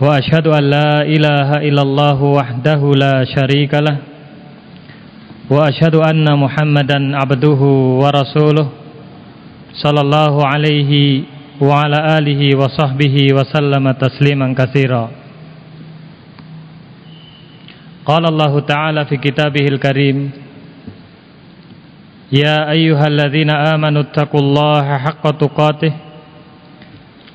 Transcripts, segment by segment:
وأشهد أن لا إله إلا الله وحده لا شريك له وأشهد أن محمدا عبده ورسوله صلى الله عليه وعلى آله وصحبه وسلم تسليما كثيرا قال الله تعالى في كتابه الكريم يا أيها الذين آمنوا اتقوا الله حق تقاته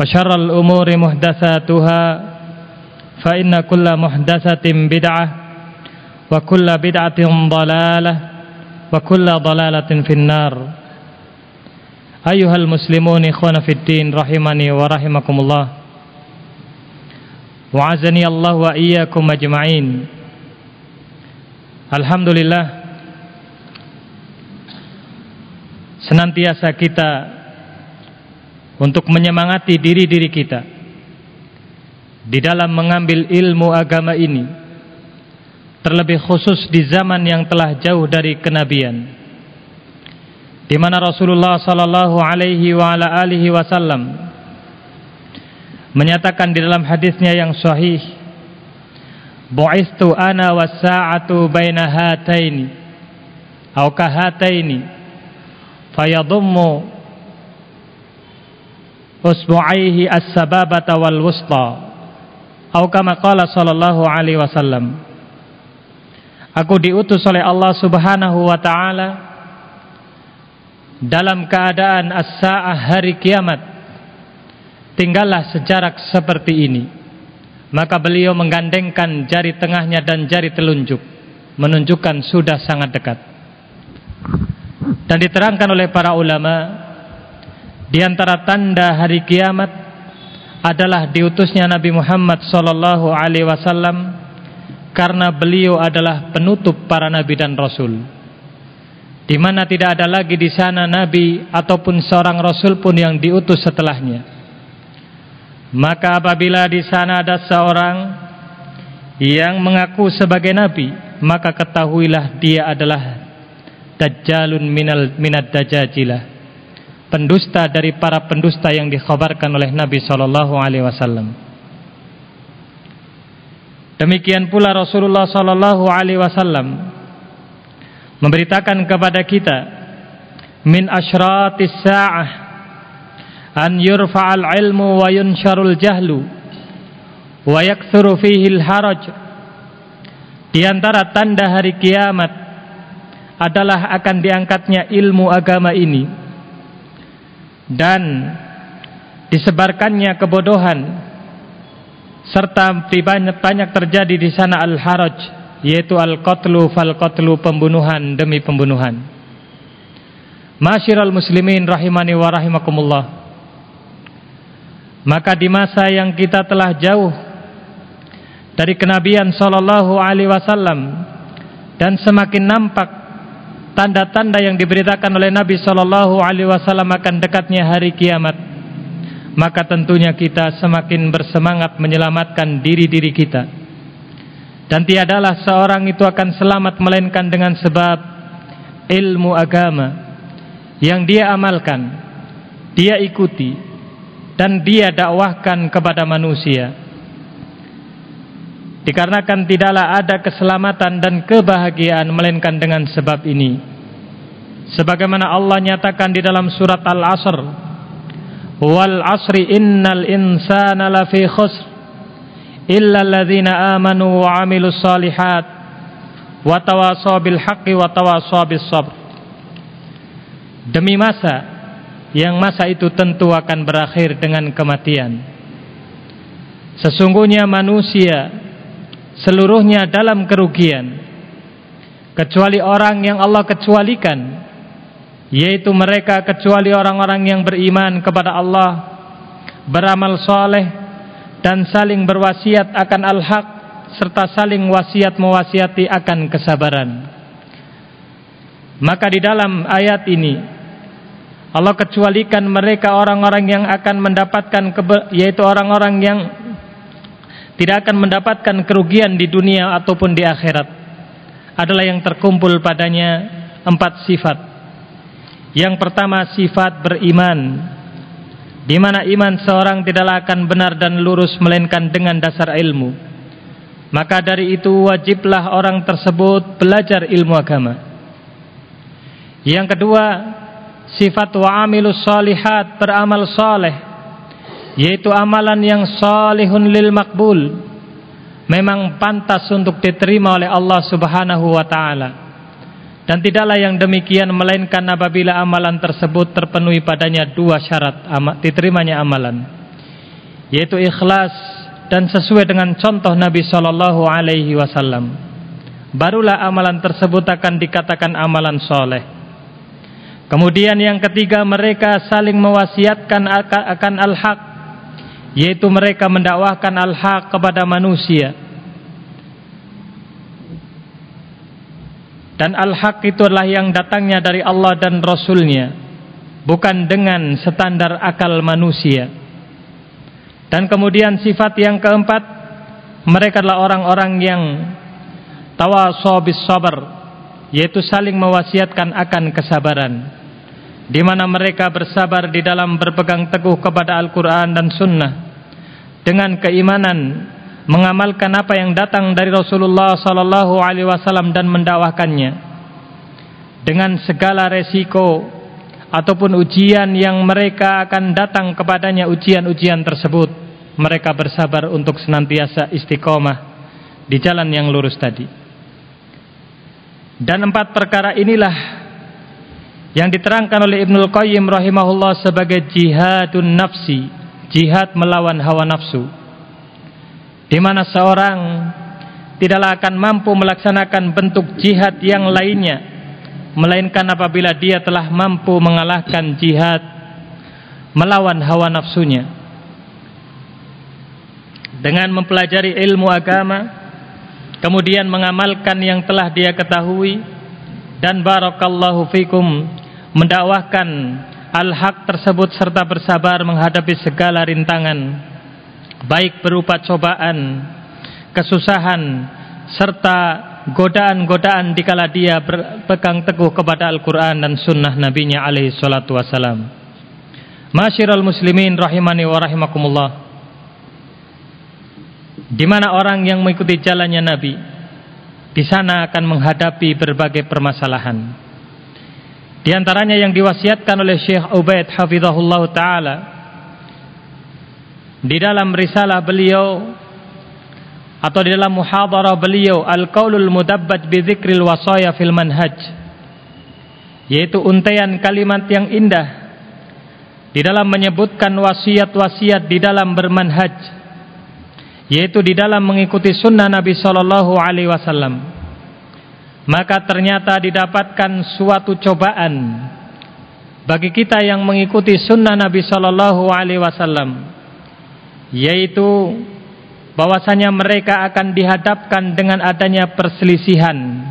وشر الأمور محدثاتها فإن كل محدثة بدعة وكل بدعة ضلالة وكل ضلالة في النار أيها المسلمون إخوان في الدين رحمني ورحمكم الله وعزني الله وإياكم أجمعين Alhamdulillah senantiasa kita untuk menyemangati diri-diri kita di dalam mengambil ilmu agama ini terlebih khusus di zaman yang telah jauh dari kenabian di mana Rasulullah sallallahu alaihi wa ala alihi wasallam menyatakan di dalam hadisnya yang sahih Bu'istu ana was-sa'atu baina hataini kahataini fayadummu usbu'aihi as-sababata wal wusta atau kama qala sallallahu alaihi wasallam. Aku diutus oleh Allah Subhanahu wa taala dalam keadaan as-saah hari kiamat. Tinggallah sejarak seperti ini. Maka beliau menggandengkan jari tengahnya dan jari telunjuk menunjukkan sudah sangat dekat. Dan diterangkan oleh para ulama di antara tanda hari kiamat adalah diutusnya Nabi Muhammad sallallahu alaihi wasallam karena beliau adalah penutup para nabi dan rasul. Di mana tidak ada lagi di sana nabi ataupun seorang rasul pun yang diutus setelahnya. Maka apabila di sana ada seorang yang mengaku sebagai nabi, maka ketahuilah dia adalah dajjalun minal minad dajajilah pendusta dari para pendusta yang dikhabarkan oleh Nabi sallallahu alaihi wasallam. Demikian pula Rasulullah sallallahu alaihi wasallam memberitakan kepada kita min asyratis saah an yurfa'al ilmu wa yunsharul jahlu wa yakthuru fihi al-haraj di antara tanda hari kiamat adalah akan diangkatnya ilmu agama ini dan disebarkannya kebodohan serta banyak, banyak terjadi di sana al-haraj yaitu al-qatlu fal-qatlu pembunuhan demi pembunuhan. Masyiral muslimin rahimani wa rahimakumullah. Maka di masa yang kita telah jauh dari kenabian sallallahu alaihi wasallam dan semakin nampak tanda-tanda yang diberitakan oleh Nabi sallallahu alaihi wasallam akan dekatnya hari kiamat maka tentunya kita semakin bersemangat menyelamatkan diri-diri kita. Dan tiadalah seorang itu akan selamat melainkan dengan sebab ilmu agama yang dia amalkan, dia ikuti dan dia dakwahkan kepada manusia. Dikarenakan tidaklah ada keselamatan dan kebahagiaan melainkan dengan sebab ini. Sebagaimana Allah nyatakan di dalam surat Al-Asr wal asri innal insana lafi khusr illa alladhina amanu wa amilus salihat wa tawasaw bil haqqi wa tawasaw bis sabr demi masa yang masa itu tentu akan berakhir dengan kematian sesungguhnya manusia seluruhnya dalam kerugian. Kecuali orang yang Allah kecualikan yaitu mereka kecuali orang-orang yang beriman kepada Allah beramal soleh dan saling berwasiat akan al-haq serta saling wasiat mewasiati akan kesabaran. Maka di dalam ayat ini Allah kecualikan mereka orang-orang yang akan mendapatkan yaitu orang-orang yang tidak akan mendapatkan kerugian di dunia ataupun di akhirat adalah yang terkumpul padanya empat sifat yang pertama sifat beriman di mana iman seorang tidaklah akan benar dan lurus melainkan dengan dasar ilmu. Maka dari itu wajiblah orang tersebut belajar ilmu agama. Yang kedua, sifat wa'amilus solihat beramal soleh yaitu amalan yang solihun lil makbul memang pantas untuk diterima oleh Allah Subhanahu wa taala. Dan tidaklah yang demikian melainkan apabila amalan tersebut terpenuhi padanya dua syarat diterimanya amalan. Yaitu ikhlas dan sesuai dengan contoh Nabi sallallahu alaihi wasallam. Barulah amalan tersebut akan dikatakan amalan soleh. Kemudian yang ketiga mereka saling mewasiatkan akan al-haq yaitu mereka mendakwahkan al-haq kepada manusia. Dan al-haq itu adalah yang datangnya dari Allah dan Rasulnya. Bukan dengan standar akal manusia. Dan kemudian sifat yang keempat Mereka adalah orang-orang yang Tawasobis sabar Yaitu saling mewasiatkan akan kesabaran di mana mereka bersabar di dalam berpegang teguh kepada Al-Quran dan Sunnah Dengan keimanan mengamalkan apa yang datang dari Rasulullah sallallahu alaihi wasallam dan mendakwahkannya dengan segala resiko ataupun ujian yang mereka akan datang kepadanya ujian-ujian tersebut. Mereka bersabar untuk senantiasa istiqomah di jalan yang lurus tadi. Dan empat perkara inilah yang diterangkan oleh Ibnul Qayyim rahimahullah sebagai jihadun nafsi jihad melawan hawa nafsu. Di mana seorang tidaklah akan mampu melaksanakan bentuk jihad yang lainnya melainkan apabila dia telah mampu mengalahkan jihad melawan hawa nafsunya. Dengan mempelajari ilmu agama kemudian mengamalkan yang telah dia ketahui dan barakallahu fikum mendakwahkan al-haq tersebut serta bersabar menghadapi segala rintangan baik berupa cobaan, kesusahan, serta godaan-godaan dikala dia berpegang teguh kepada Al-Quran dan sunnah nabinya alaihi salatu wassalam. Masyiral muslimin rahimani wa rahimakumullah. Di mana orang yang mengikuti jalannya Nabi, di sana akan menghadapi berbagai permasalahan. Di antaranya yang diwasiatkan oleh Syekh Ubaid hafizahullah taala. Di dalam risalah beliau atau di dalam muhadarah beliau Al-Qaulul Mudabbad bi Dzikril Wasaya fil Manhaj. Yaitu untaian kalimat yang indah di dalam menyebutkan wasiat-wasiat di dalam bermanhaj. Yaitu di dalam mengikuti sunnah Nabi sallallahu alaihi wasallam maka ternyata didapatkan suatu cobaan bagi kita yang mengikuti sunnah Nabi sallallahu alaihi wasallam yaitu bahwasanya mereka akan dihadapkan dengan adanya perselisihan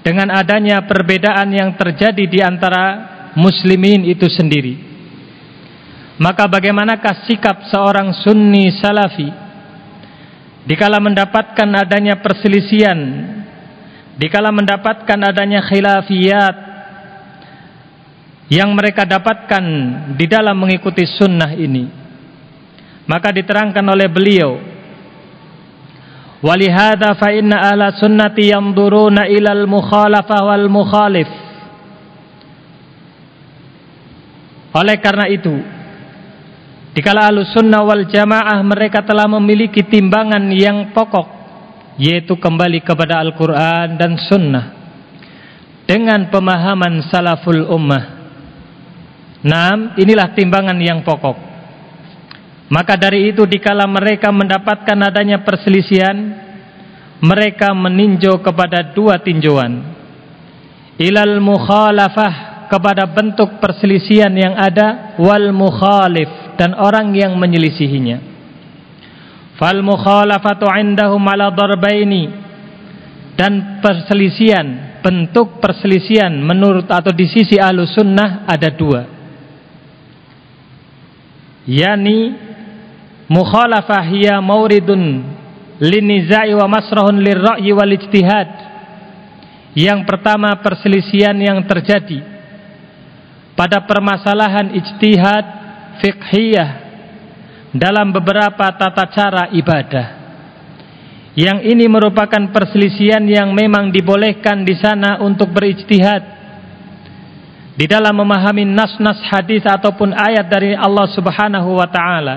dengan adanya perbedaan yang terjadi di antara muslimin itu sendiri. Maka bagaimanakah sikap seorang sunni salafi Dikala mendapatkan adanya perselisian Dikala mendapatkan adanya khilafiyat Yang mereka dapatkan di dalam mengikuti sunnah ini Maka diterangkan oleh beliau Walihada fa inna ahla sunnati ilal mukhalafah wal mukhalif. Oleh karena itu Dikala alus sunnah wal jamaah mereka telah memiliki timbangan yang pokok Yaitu kembali kepada Al-Quran dan sunnah Dengan pemahaman salaful ummah. Nam, inilah timbangan yang pokok. Maka dari itu dikala mereka mendapatkan adanya perselisihan Mereka meninjau kepada dua tinjauan. Ilal mukhalafah kepada bentuk perselisihan yang ada Wal mukhalif dan orang yang menyelisihinya. Fal mukhalafatu indahum ala darbaini. Dan perselisihan bentuk perselisihan menurut atau di sisi ahlu sunnah ada dua. Yani mukhalafah hiya mauridun linizai wa masrahun lirra'yi wal ijtihad. Yang pertama perselisihan yang terjadi pada permasalahan ijtihad fiqhiyah dalam beberapa tata cara ibadah. Yang ini merupakan perselisihan yang memang dibolehkan di sana untuk berijtihad di dalam memahami nas-nas hadis ataupun ayat dari Allah Subhanahu wa taala.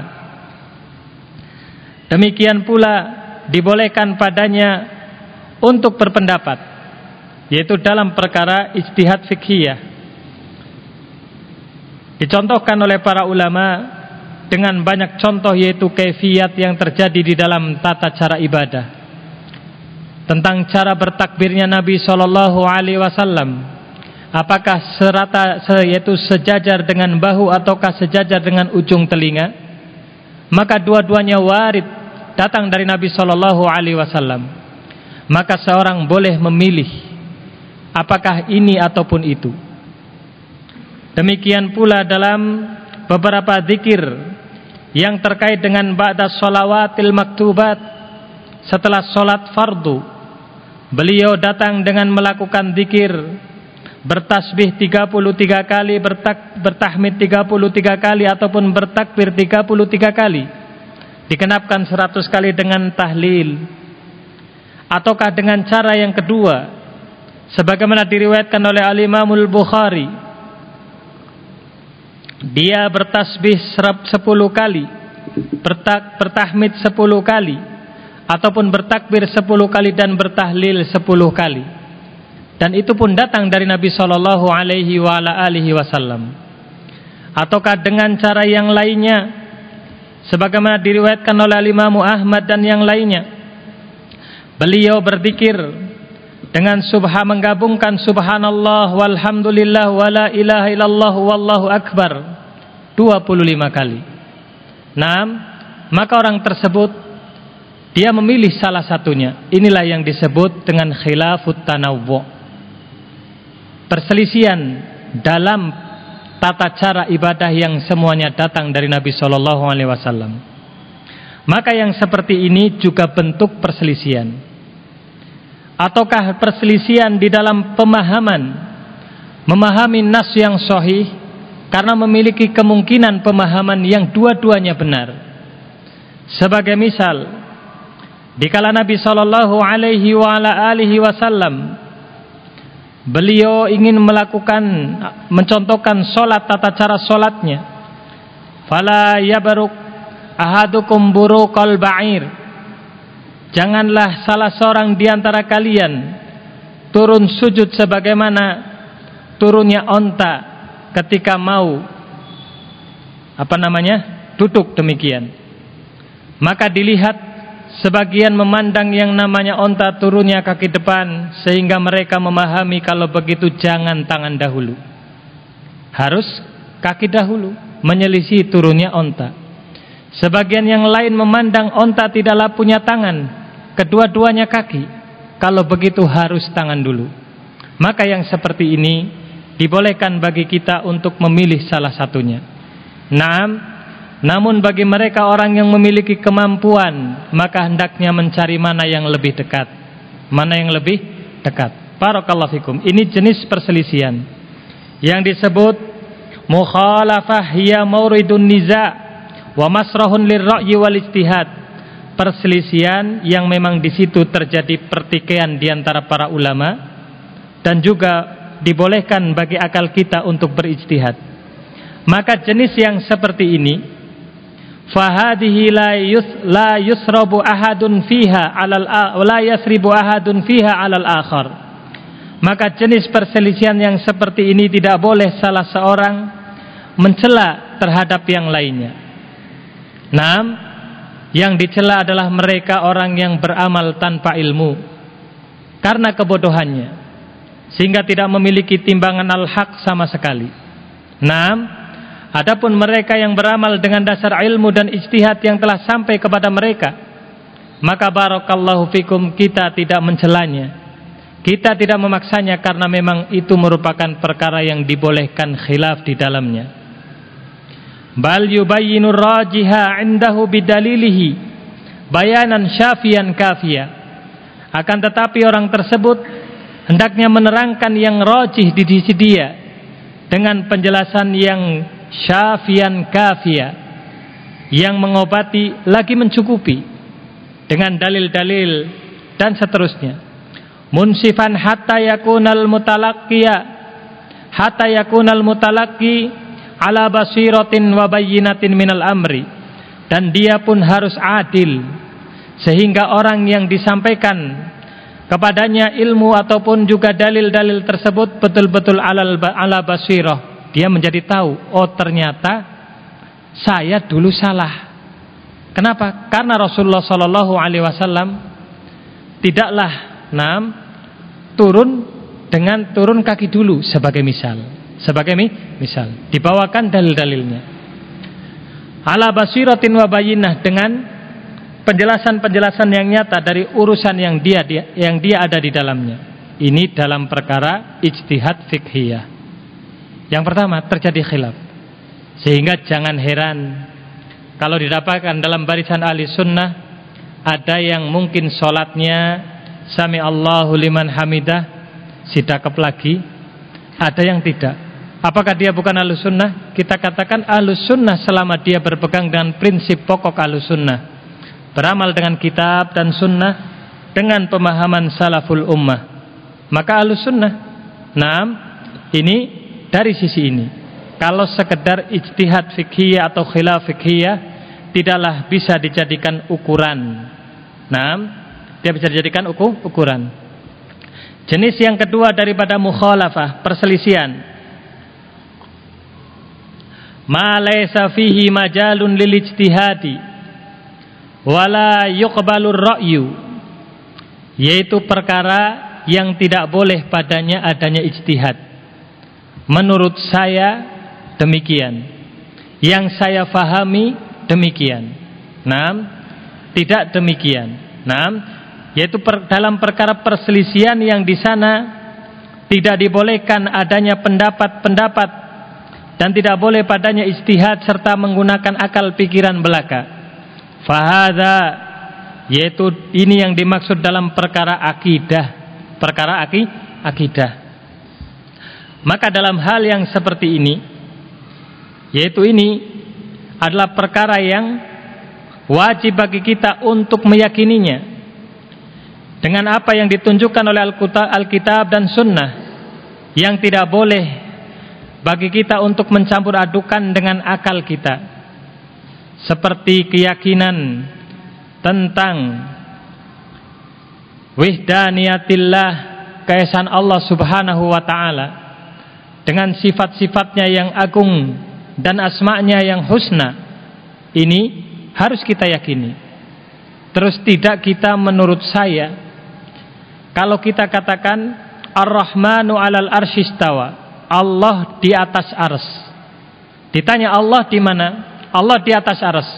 Demikian pula dibolehkan padanya untuk berpendapat yaitu dalam perkara ijtihad fikhiyah Dicontohkan oleh para ulama dengan banyak contoh yaitu kefiat yang terjadi di dalam tata cara ibadah. Tentang cara bertakbirnya Nabi Shallallahu Alaihi Wasallam, apakah serata yaitu sejajar dengan bahu ataukah sejajar dengan ujung telinga? Maka dua-duanya warid datang dari Nabi Shallallahu Alaihi Wasallam. Maka seorang boleh memilih apakah ini ataupun itu. Demikian pula dalam beberapa zikir yang terkait dengan ba'da sholawatil maktubat setelah sholat fardu. Beliau datang dengan melakukan zikir bertasbih 33 kali, bertak, bertahmid 33 kali ataupun bertakbir 33 kali. Dikenapkan 100 kali dengan tahlil. Ataukah dengan cara yang kedua sebagaimana diriwayatkan oleh Al-Imamul Bukhari dia bertasbih sepuluh kali bertak, bertahmid sepuluh kali ataupun bertakbir sepuluh kali dan bertahlil sepuluh kali. Dan itu pun datang dari Nabi Shallallahu Alaihi Wasallam. Ataukah dengan cara yang lainnya sebagaimana diriwayatkan oleh Imam Ahmad dan yang lainnya beliau berzikir dengan subha menggabungkan subhanallah walhamdulillah wala ilaha illallah wallahu akbar 25 kali. Nah, maka orang tersebut dia memilih salah satunya. Inilah yang disebut dengan khilafut tanawwu. Perselisihan dalam tata cara ibadah yang semuanya datang dari Nabi Shallallahu alaihi wasallam. Maka yang seperti ini juga bentuk perselisihan ataukah perselisihan di dalam pemahaman? Memahami nas yang sahih karena memiliki kemungkinan pemahaman yang dua-duanya benar. Sebagai misal dikala Nabi sallallahu alaihi wa ala alihi wasallam beliau ingin melakukan mencontohkan salat tata cara salatnya fala yabruk ahadukum buruqal ba'ir Janganlah salah seorang di antara kalian turun sujud sebagaimana turunnya onta ketika mau apa namanya duduk demikian. Maka dilihat sebagian memandang yang namanya onta turunnya kaki depan sehingga mereka memahami kalau begitu jangan tangan dahulu. Harus kaki dahulu menyelisih turunnya onta. Sebagian yang lain memandang onta tidaklah punya tangan kedua-duanya kaki kalau begitu harus tangan dulu maka yang seperti ini dibolehkan bagi kita untuk memilih salah satunya Naam Namun bagi mereka orang yang memiliki kemampuan, maka hendaknya mencari mana yang lebih dekat. Mana yang lebih dekat. Barakallahu fikum. Ini jenis perselisihan yang disebut mukhalafah hiya mauridun niza wa masrahun lirra'yi wal ijtihad. Perselisihan yang memang di situ terjadi pertikaian di antara para ulama dan juga dibolehkan bagi akal kita untuk berijtihad. Maka jenis yang seperti ini fahadihi la yus la yusrabu ahadun fiha alal la yasribu ahadun fiha alal akhar. Maka jenis perselisihan yang seperti ini tidak boleh salah seorang mencela terhadap yang lainnya. Naam yang dicela adalah mereka orang yang beramal tanpa ilmu karena kebodohannya sehingga tidak memiliki timbangan al-haq sama sekali Naam Adapun mereka yang beramal dengan dasar ilmu dan ijtihad yang telah sampai kepada mereka, maka barakallahu fikum kita tidak mencelanya. Kita tidak memaksanya karena memang itu merupakan perkara yang dibolehkan khilaf di dalamnya. Bal yubayyinu rajiha indahu bidalilihi bayanan syafian kafia. Akan tetapi orang tersebut hendaknya menerangkan yang rajih di sisi dia dengan penjelasan yang syafian kafia yang mengobati lagi mencukupi dengan dalil-dalil dan seterusnya munsifan hatta yakunal mutalaqqiya hatta yakunal mutalaqqi ala basiratin wa bayyinatin minal amri dan dia pun harus adil sehingga orang yang disampaikan kepadanya ilmu ataupun juga dalil-dalil tersebut betul-betul ala basirah dia menjadi tahu, oh ternyata saya dulu salah. Kenapa? Karena Rasulullah Shallallahu Alaihi Wasallam tidaklah nam turun dengan turun kaki dulu sebagai misal, sebagai mi, misal. Dibawakan dalil-dalilnya. Ala basiratin wa bayinah dengan penjelasan-penjelasan yang nyata dari urusan yang dia, dia yang dia ada di dalamnya. Ini dalam perkara ijtihad fikhiyah. Yang pertama terjadi khilaf. Sehingga jangan heran kalau didapatkan dalam barisan ahli sunnah ada yang mungkin sholatnya sami Allahu liman hamidah sidakep lagi, ada yang tidak. Apakah dia bukan ahlu sunnah? Kita katakan ahlu sunnah selama dia berpegang dengan prinsip pokok ahlu sunnah. Beramal dengan kitab dan sunnah dengan pemahaman salaful ummah. Maka ahlu sunnah. Nah, ini dari sisi ini kalau sekedar ijtihad fikih atau khilaf fikih tidaklah bisa dijadikan ukuran nah dia bisa dijadikan uku, ukuran jenis yang kedua daripada mukhalafah perselisihan ma laysa fihi majalun lil ijtihadi wala yuqbalur ra'yu yaitu perkara yang tidak boleh padanya adanya ijtihad Menurut saya demikian. Yang saya fahami demikian. Nah, tidak demikian. Nah, yaitu per, dalam perkara perselisihan yang di sana tidak dibolehkan adanya pendapat-pendapat dan tidak boleh padanya istihad serta menggunakan akal pikiran belaka. Fahada yaitu ini yang dimaksud dalam perkara akidah. Perkara aki, akidah. Maka dalam hal yang seperti ini yaitu ini adalah perkara yang wajib bagi kita untuk meyakininya dengan apa yang ditunjukkan oleh Alkitab dan Sunnah yang tidak boleh bagi kita untuk mencampur adukan dengan akal kita. Seperti keyakinan tentang wihdaniyatillah keesaan Allah Subhanahu wa taala dengan sifat-sifatnya yang agung dan asma'nya yang husna ini harus kita yakini. Terus tidak kita menurut saya kalau kita katakan Ar-Rahmanu alal arsyistawa Allah di atas ars ditanya Allah di mana Allah di atas ars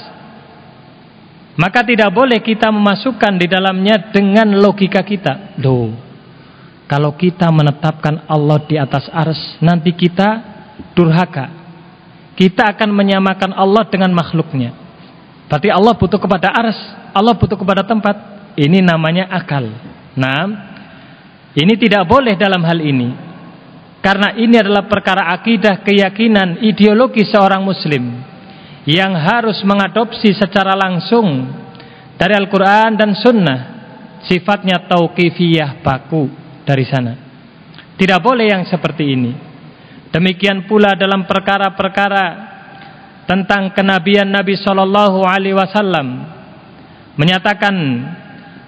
maka tidak boleh kita memasukkan di dalamnya dengan logika kita Duh kalau kita menetapkan Allah di atas ars, nanti kita durhaka. kita akan menyamakan Allah dengan makhluknya. Berarti Allah butuh kepada ars, Allah butuh kepada tempat. Ini namanya akal. Nah, ini tidak boleh dalam hal ini. Karena ini adalah perkara akidah, keyakinan, ideologi seorang muslim yang harus mengadopsi secara langsung dari Al-Quran dan Sunnah sifatnya tauqifiyah baku dari sana. Tidak boleh yang seperti ini. Demikian pula dalam perkara-perkara tentang kenabian Nabi sallallahu alaihi wasallam menyatakan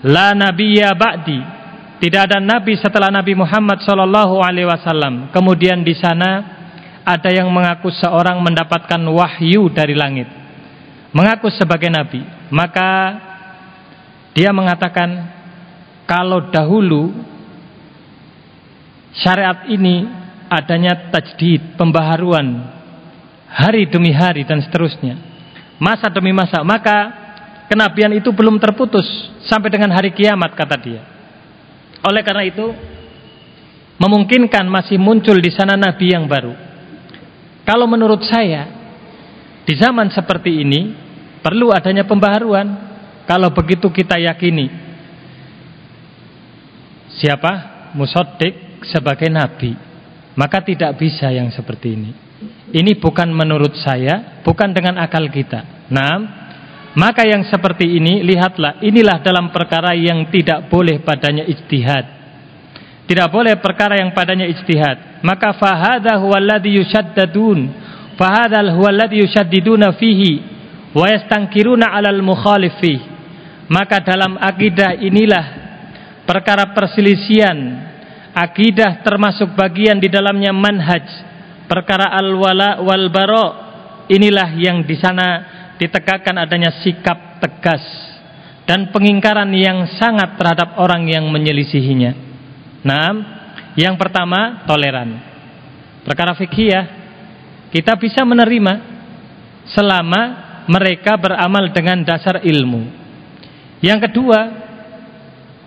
la nabiyya ba'di tidak ada nabi setelah Nabi Muhammad sallallahu alaihi wasallam kemudian di sana ada yang mengaku seorang mendapatkan wahyu dari langit mengaku sebagai nabi maka dia mengatakan kalau dahulu syariat ini adanya tajdid, pembaharuan hari demi hari dan seterusnya. Masa demi masa, maka kenabian itu belum terputus sampai dengan hari kiamat kata dia. Oleh karena itu memungkinkan masih muncul di sana nabi yang baru. Kalau menurut saya di zaman seperti ini perlu adanya pembaharuan. Kalau begitu kita yakini siapa? Musaddiq sebagai nabi maka tidak bisa yang seperti ini. Ini bukan menurut saya, bukan dengan akal kita. Nah, maka yang seperti ini lihatlah, inilah dalam perkara yang tidak boleh padanya ijtihad. Tidak boleh perkara yang padanya ijtihad. Maka fahadha huwa alladhi yushaddadun. Fahadha huwa alladhi yushaddiduna fihi wa yastankiruna 'alal mukhalif Maka dalam akidah inilah perkara perselisihan Akidah termasuk bagian di dalamnya manhaj. Perkara al-wala wal baro inilah yang di sana ditegakkan adanya sikap tegas dan pengingkaran yang sangat terhadap orang yang menyelisihinya. Nah, yang pertama toleran. Perkara fikih kita bisa menerima selama mereka beramal dengan dasar ilmu. Yang kedua,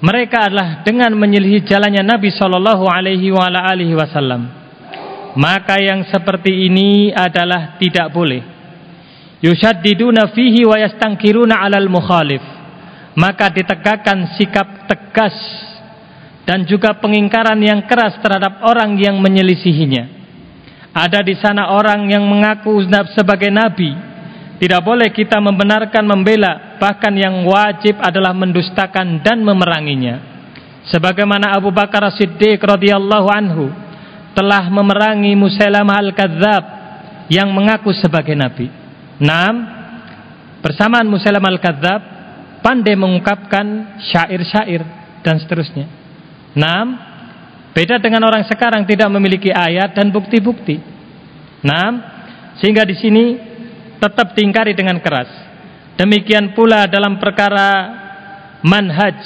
mereka adalah dengan menyelidiki jalannya Nabi Shallallahu Alaihi Wasallam. Maka yang seperti ini adalah tidak boleh. Yushaddiduna fihi wa yastangkiruna alal mukhalif. Maka ditegakkan sikap tegas dan juga pengingkaran yang keras terhadap orang yang menyelisihinya. Ada di sana orang yang mengaku sebagai nabi tidak boleh kita membenarkan membela, bahkan yang wajib adalah mendustakan dan memeranginya. Sebagaimana Abu Bakar Siddiq radhiyallahu anhu telah memerangi Musailamah al-Kadzab yang mengaku sebagai nabi. Naam, bersamaan Musailamah al-Kadzab pandai mengungkapkan syair-syair dan seterusnya. Naam, beda dengan orang sekarang tidak memiliki ayat dan bukti-bukti. Naam, sehingga di sini tetap diingkari dengan keras. Demikian pula dalam perkara manhaj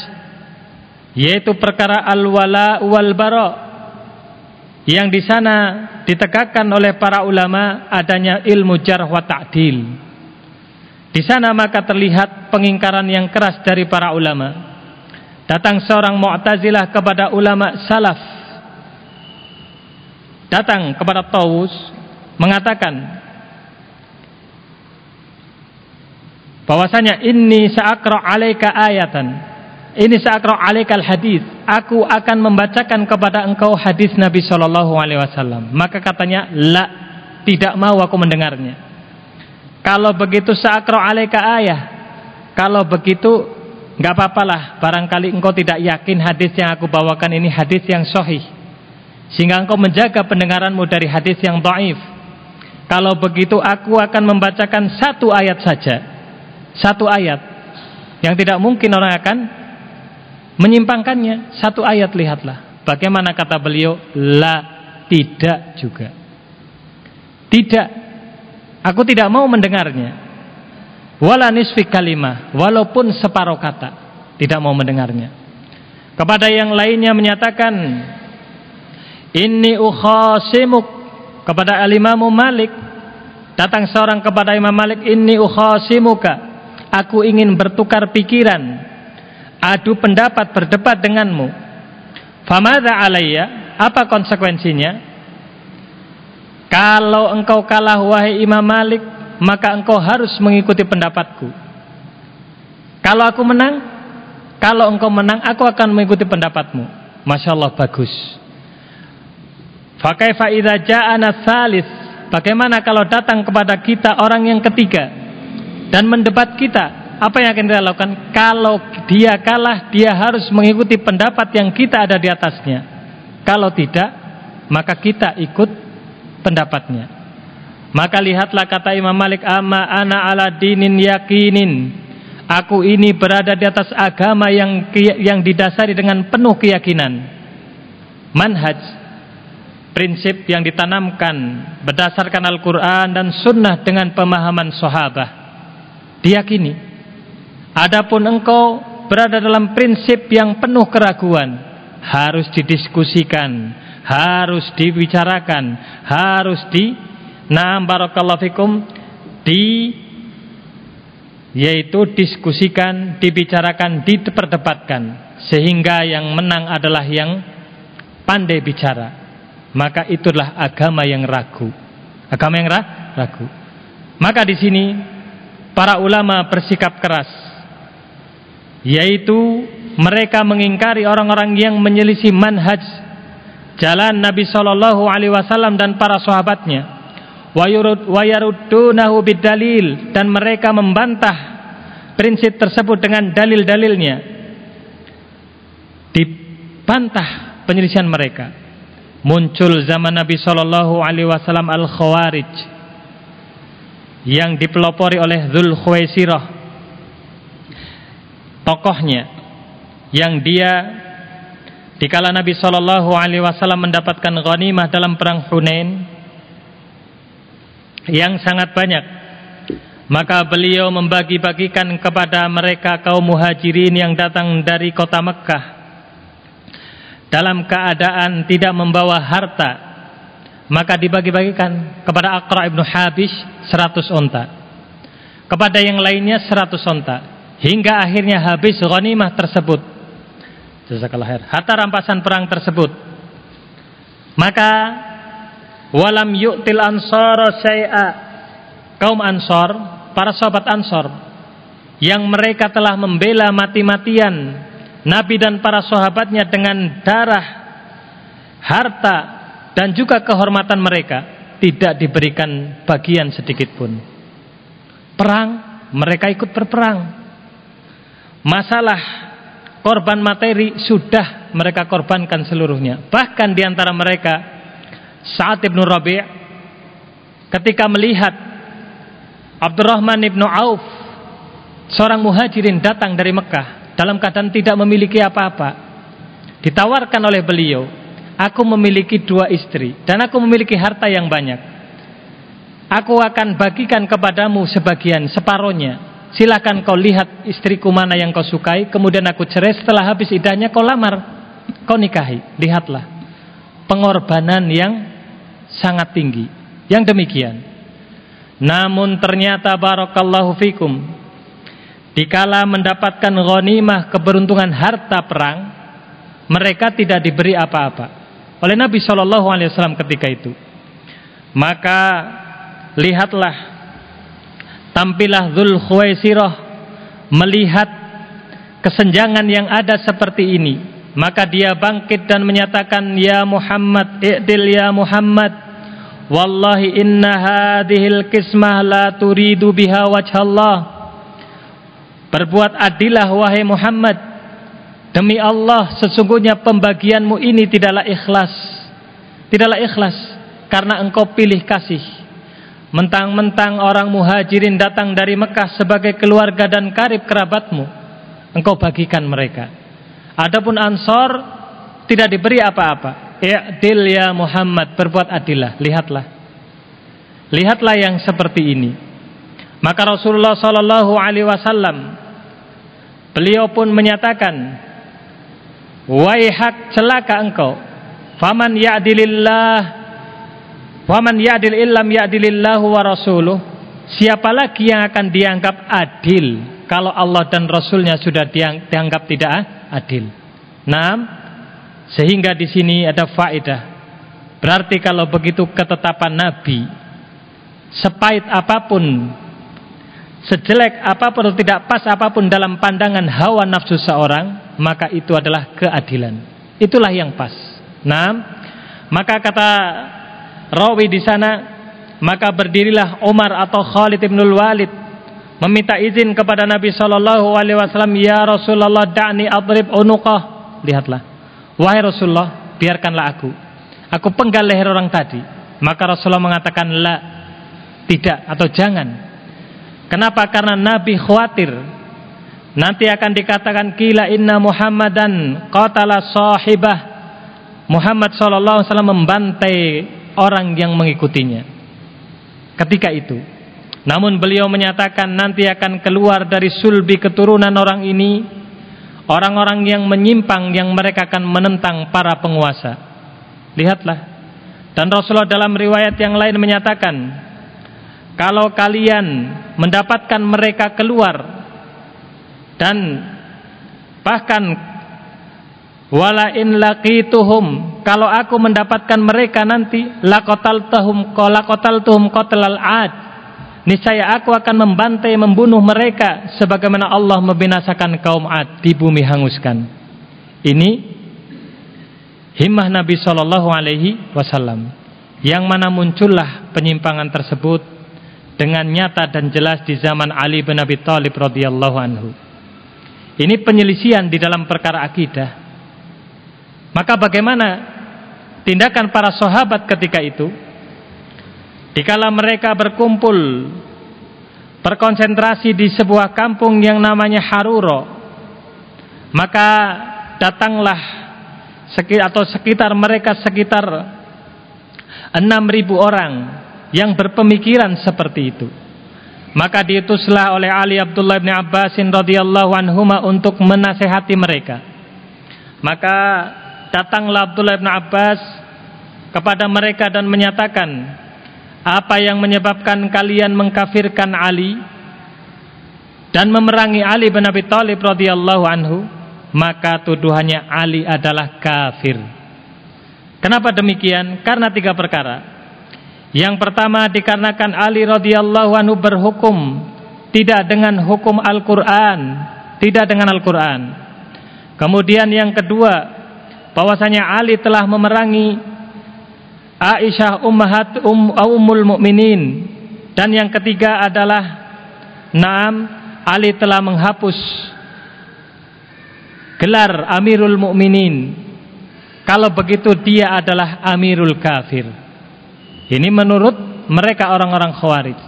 yaitu perkara al-wala wal bara yang di sana ditegakkan oleh para ulama adanya ilmu jarh wa ta'dil. Di sana maka terlihat pengingkaran yang keras dari para ulama. Datang seorang Mu'tazilah kepada ulama salaf. Datang kepada Taus mengatakan bahwasanya ini sa'aqra 'alaika ayatan ini sa'aqra 'alaikal hadis. Aku akan membacakan kepada engkau hadis Nabi sallallahu alaihi wasallam. Maka katanya la tidak mau aku mendengarnya. Kalau begitu sa'aqra 'alaika ayah. Kalau begitu enggak apalah barangkali engkau tidak yakin hadis yang aku bawakan ini hadis yang sahih. Sehingga engkau menjaga pendengaranmu dari hadis yang dhaif. Kalau begitu aku akan membacakan satu ayat saja. Satu ayat. Yang tidak mungkin orang akan menyimpangkannya. Satu ayat lihatlah. Bagaimana kata beliau? La tidak juga. Tidak. Aku tidak mau mendengarnya. Wala nisfi kalimah, walaupun separuh kata, tidak mau mendengarnya. Kepada yang lainnya menyatakan, Inni ukhasimuk kepada alimamu Malik. Datang seorang kepada Imam Malik, Inni ukhasimuka aku ingin bertukar pikiran, adu pendapat, berdebat denganmu. Famada alayya, apa konsekuensinya? Kalau engkau kalah wahai Imam Malik, maka engkau harus mengikuti pendapatku. Kalau aku menang, kalau engkau menang, aku akan mengikuti pendapatmu. Masya Allah bagus. Fakaifa idza ja'ana? Bagaimana kalau datang kepada kita orang yang ketiga dan mendebat kita? Apa yang akan kita lakukan? Kalau dia kalah, dia harus mengikuti pendapat yang kita ada di atasnya. Kalau tidak, maka kita ikut pendapatnya. Maka lihatlah kata Imam Malik, "Amma ana ala dinin yakinin." Aku ini berada di atas agama yang yang didasari dengan penuh keyakinan. Manhaj prinsip yang ditanamkan berdasarkan Al-Qur'an dan sunnah dengan pemahaman sahabat. Diyakini. Adapun engkau berada dalam prinsip yang penuh keraguan, harus didiskusikan, harus dibicarakan, harus di Naam barakallahu fikum di yaitu diskusikan, dibicarakan, diperdebatkan sehingga yang menang adalah yang pandai bicara. Maka itulah agama yang ragu. Agama yang ragu. Maka di sini para ulama bersikap keras yaitu mereka mengingkari orang-orang yang menyelisih manhaj jalan Nabi Shallallahu Alaihi Wasallam dan para sahabatnya. Wayaruddunahu bidalil dan mereka membantah prinsip tersebut dengan dalil-dalilnya. Dibantah penyelisihan mereka. Muncul zaman Nabi Shallallahu Alaihi Wasallam al Khawarij yang dipelopori oleh Zul Khuwaisirah tokohnya yang dia Dikala Nabi Shallallahu Alaihi Wasallam mendapatkan ghanimah dalam perang Hunain yang sangat banyak, maka beliau membagi-bagikan kepada mereka kaum muhajirin yang datang dari kota Mekkah dalam keadaan tidak membawa harta, maka dibagi-bagikan kepada Aqra ibnu Habis 100 onta, kepada yang lainnya 100 onta, hingga akhirnya habis ghanimah tersebut Jazakallah khair. Harta rampasan perang tersebut. Maka walam yu'til ansar syai'a. Kaum Ansor, para sahabat Ansor yang mereka telah membela mati-matian Nabi dan para sahabatnya dengan darah, harta dan juga kehormatan mereka tidak diberikan bagian sedikit pun. Perang, mereka ikut berperang. Masalah korban materi sudah mereka korbankan seluruhnya. Bahkan di antara mereka Sa'ad ibn Rabi' ketika melihat Abdurrahman ibn Auf seorang muhajirin datang dari Mekah dalam keadaan tidak memiliki apa-apa ditawarkan oleh beliau aku memiliki dua istri dan aku memiliki harta yang banyak aku akan bagikan kepadamu sebagian separohnya Silakan kau lihat istriku mana yang kau sukai, kemudian aku cerai setelah habis idahnya kau lamar, kau nikahi. Lihatlah pengorbanan yang sangat tinggi. Yang demikian. Namun ternyata barakallahu fikum dikala mendapatkan ghanimah keberuntungan harta perang, mereka tidak diberi apa-apa oleh Nabi Shallallahu alaihi wasallam ketika itu. Maka lihatlah Tampilah Dhul Khuwaisirah melihat kesenjangan yang ada seperti ini. Maka dia bangkit dan menyatakan, Ya Muhammad, i'dil ya Muhammad. Wallahi inna hadihil kismah la turidu biha wajhallah. Berbuat adilah wahai Muhammad. Demi Allah sesungguhnya pembagianmu ini tidaklah ikhlas. Tidaklah ikhlas karena engkau pilih kasih Mentang-mentang orang muhajirin datang dari Mekah sebagai keluarga dan karib kerabatmu, engkau bagikan mereka. Adapun Ansor tidak diberi apa-apa. I'dil ya Muhammad, berbuat adilah, lihatlah. Lihatlah yang seperti ini. Maka Rasulullah sallallahu alaihi wasallam beliau pun menyatakan, "Waihak celaka engkau, faman ya'dilillah Waman ya'dil illam ya'dilillahu wa rasuluh. Siapa lagi yang akan dianggap adil kalau Allah dan Rasulnya sudah dianggap tidak adil? Nah, sehingga di sini ada faedah. Berarti kalau begitu ketetapan Nabi sepahit apa pun sejelek apa pun tidak pas apa pun dalam pandangan hawa nafsu seorang maka itu adalah keadilan. Itulah yang pas. Nah maka kata rawi di sana maka berdirilah Umar atau Khalid bin Walid meminta izin kepada Nabi Shallallahu Alaihi Wasallam ya Rasulullah da'ni adrib unuqah. Lihatlah. Wahai Rasulullah biarkanlah aku. Aku penggal leher orang tadi. Maka Rasulullah mengatakan la tidak atau jangan. Kenapa? Karena Nabi khawatir. Nanti akan dikatakan kila inna Muhammadan qatala sahibah. Muhammad sallallahu alaihi wasallam membantai orang yang mengikutinya. Ketika itu. Namun beliau menyatakan nanti akan keluar dari sulbi keturunan orang ini orang-orang yang menyimpang yang mereka akan menentang para penguasa. Lihatlah. Dan Rasulullah dalam riwayat yang lain menyatakan kalau kalian mendapatkan mereka keluar dan bahkan wala in laqituhum kalau aku mendapatkan mereka nanti laqataltahum qalaqataltuhum qatlal ad niscaya aku akan membantai membunuh mereka sebagaimana Allah membinasakan kaum Ad di bumi hanguskan ini himmah Nabi sallallahu alaihi wasallam yang mana muncullah penyimpangan tersebut dengan nyata dan jelas di zaman Ali bin Abi Thalib radhiyallahu anhu. Ini penyelisian di dalam perkara akidah. Maka bagaimana tindakan para sahabat ketika itu? Dikala mereka berkumpul berkonsentrasi di sebuah kampung yang namanya Haruro, maka datanglah atau sekitar mereka sekitar 6000 orang yang berpemikiran seperti itu. Maka diutuslah oleh Ali Abdullah bin Abbasin radhiyallahu anhuma untuk menasehati mereka. Maka datanglah Abdullah bin Abbas kepada mereka dan menyatakan, apa yang menyebabkan kalian mengkafirkan Ali dan memerangi Ali bin Abi Thalib radhiyallahu anhu? Maka tuduhannya Ali adalah kafir. Kenapa demikian? Karena tiga perkara. Yang pertama dikarenakan Ali radhiyallahu anhu berhukum tidak dengan hukum Al-Qur'an, tidak dengan Al-Qur'an. Kemudian yang kedua, bahwasanya Ali telah memerangi Aisyah ummahat um, ummul mukminin dan yang ketiga adalah Naam Ali telah menghapus gelar Amirul Mukminin. Kalau begitu dia adalah Amirul Kafir. Ini menurut mereka orang-orang khawarij.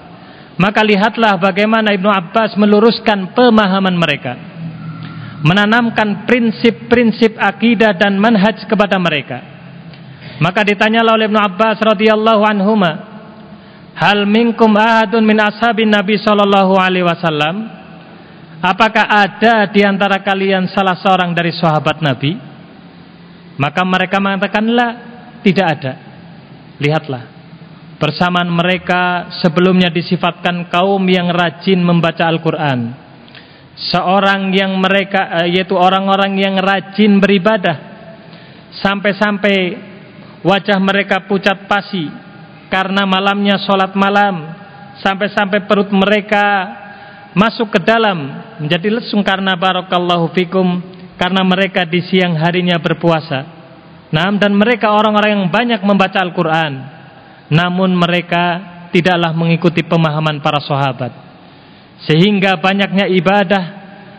Maka lihatlah bagaimana Ibnu Abbas meluruskan pemahaman mereka. Menanamkan prinsip-prinsip akidah dan manhaj kepada mereka. Maka ditanyalah oleh Ibnu Abbas radhiyallahu anhuma, "Hal minkum ahadun min ashabin Nabi sallallahu alaihi wasallam?" Apakah ada di antara kalian salah seorang dari sahabat Nabi? Maka mereka mengatakan, "La, tidak ada." Lihatlah Persamaan mereka sebelumnya disifatkan kaum yang rajin membaca Al-Quran Seorang yang mereka eh, yaitu orang-orang yang rajin beribadah. Sampai-sampai wajah mereka pucat pasi Karena malamnya sholat malam. Sampai-sampai perut mereka masuk ke dalam Menjadi lesung karena barakallahu fikum Karena mereka di siang harinya berpuasa. Nah, dan mereka orang-orang yang banyak membaca Al-Quran. Namun mereka tidaklah mengikuti pemahaman para sahabat sehingga banyaknya ibadah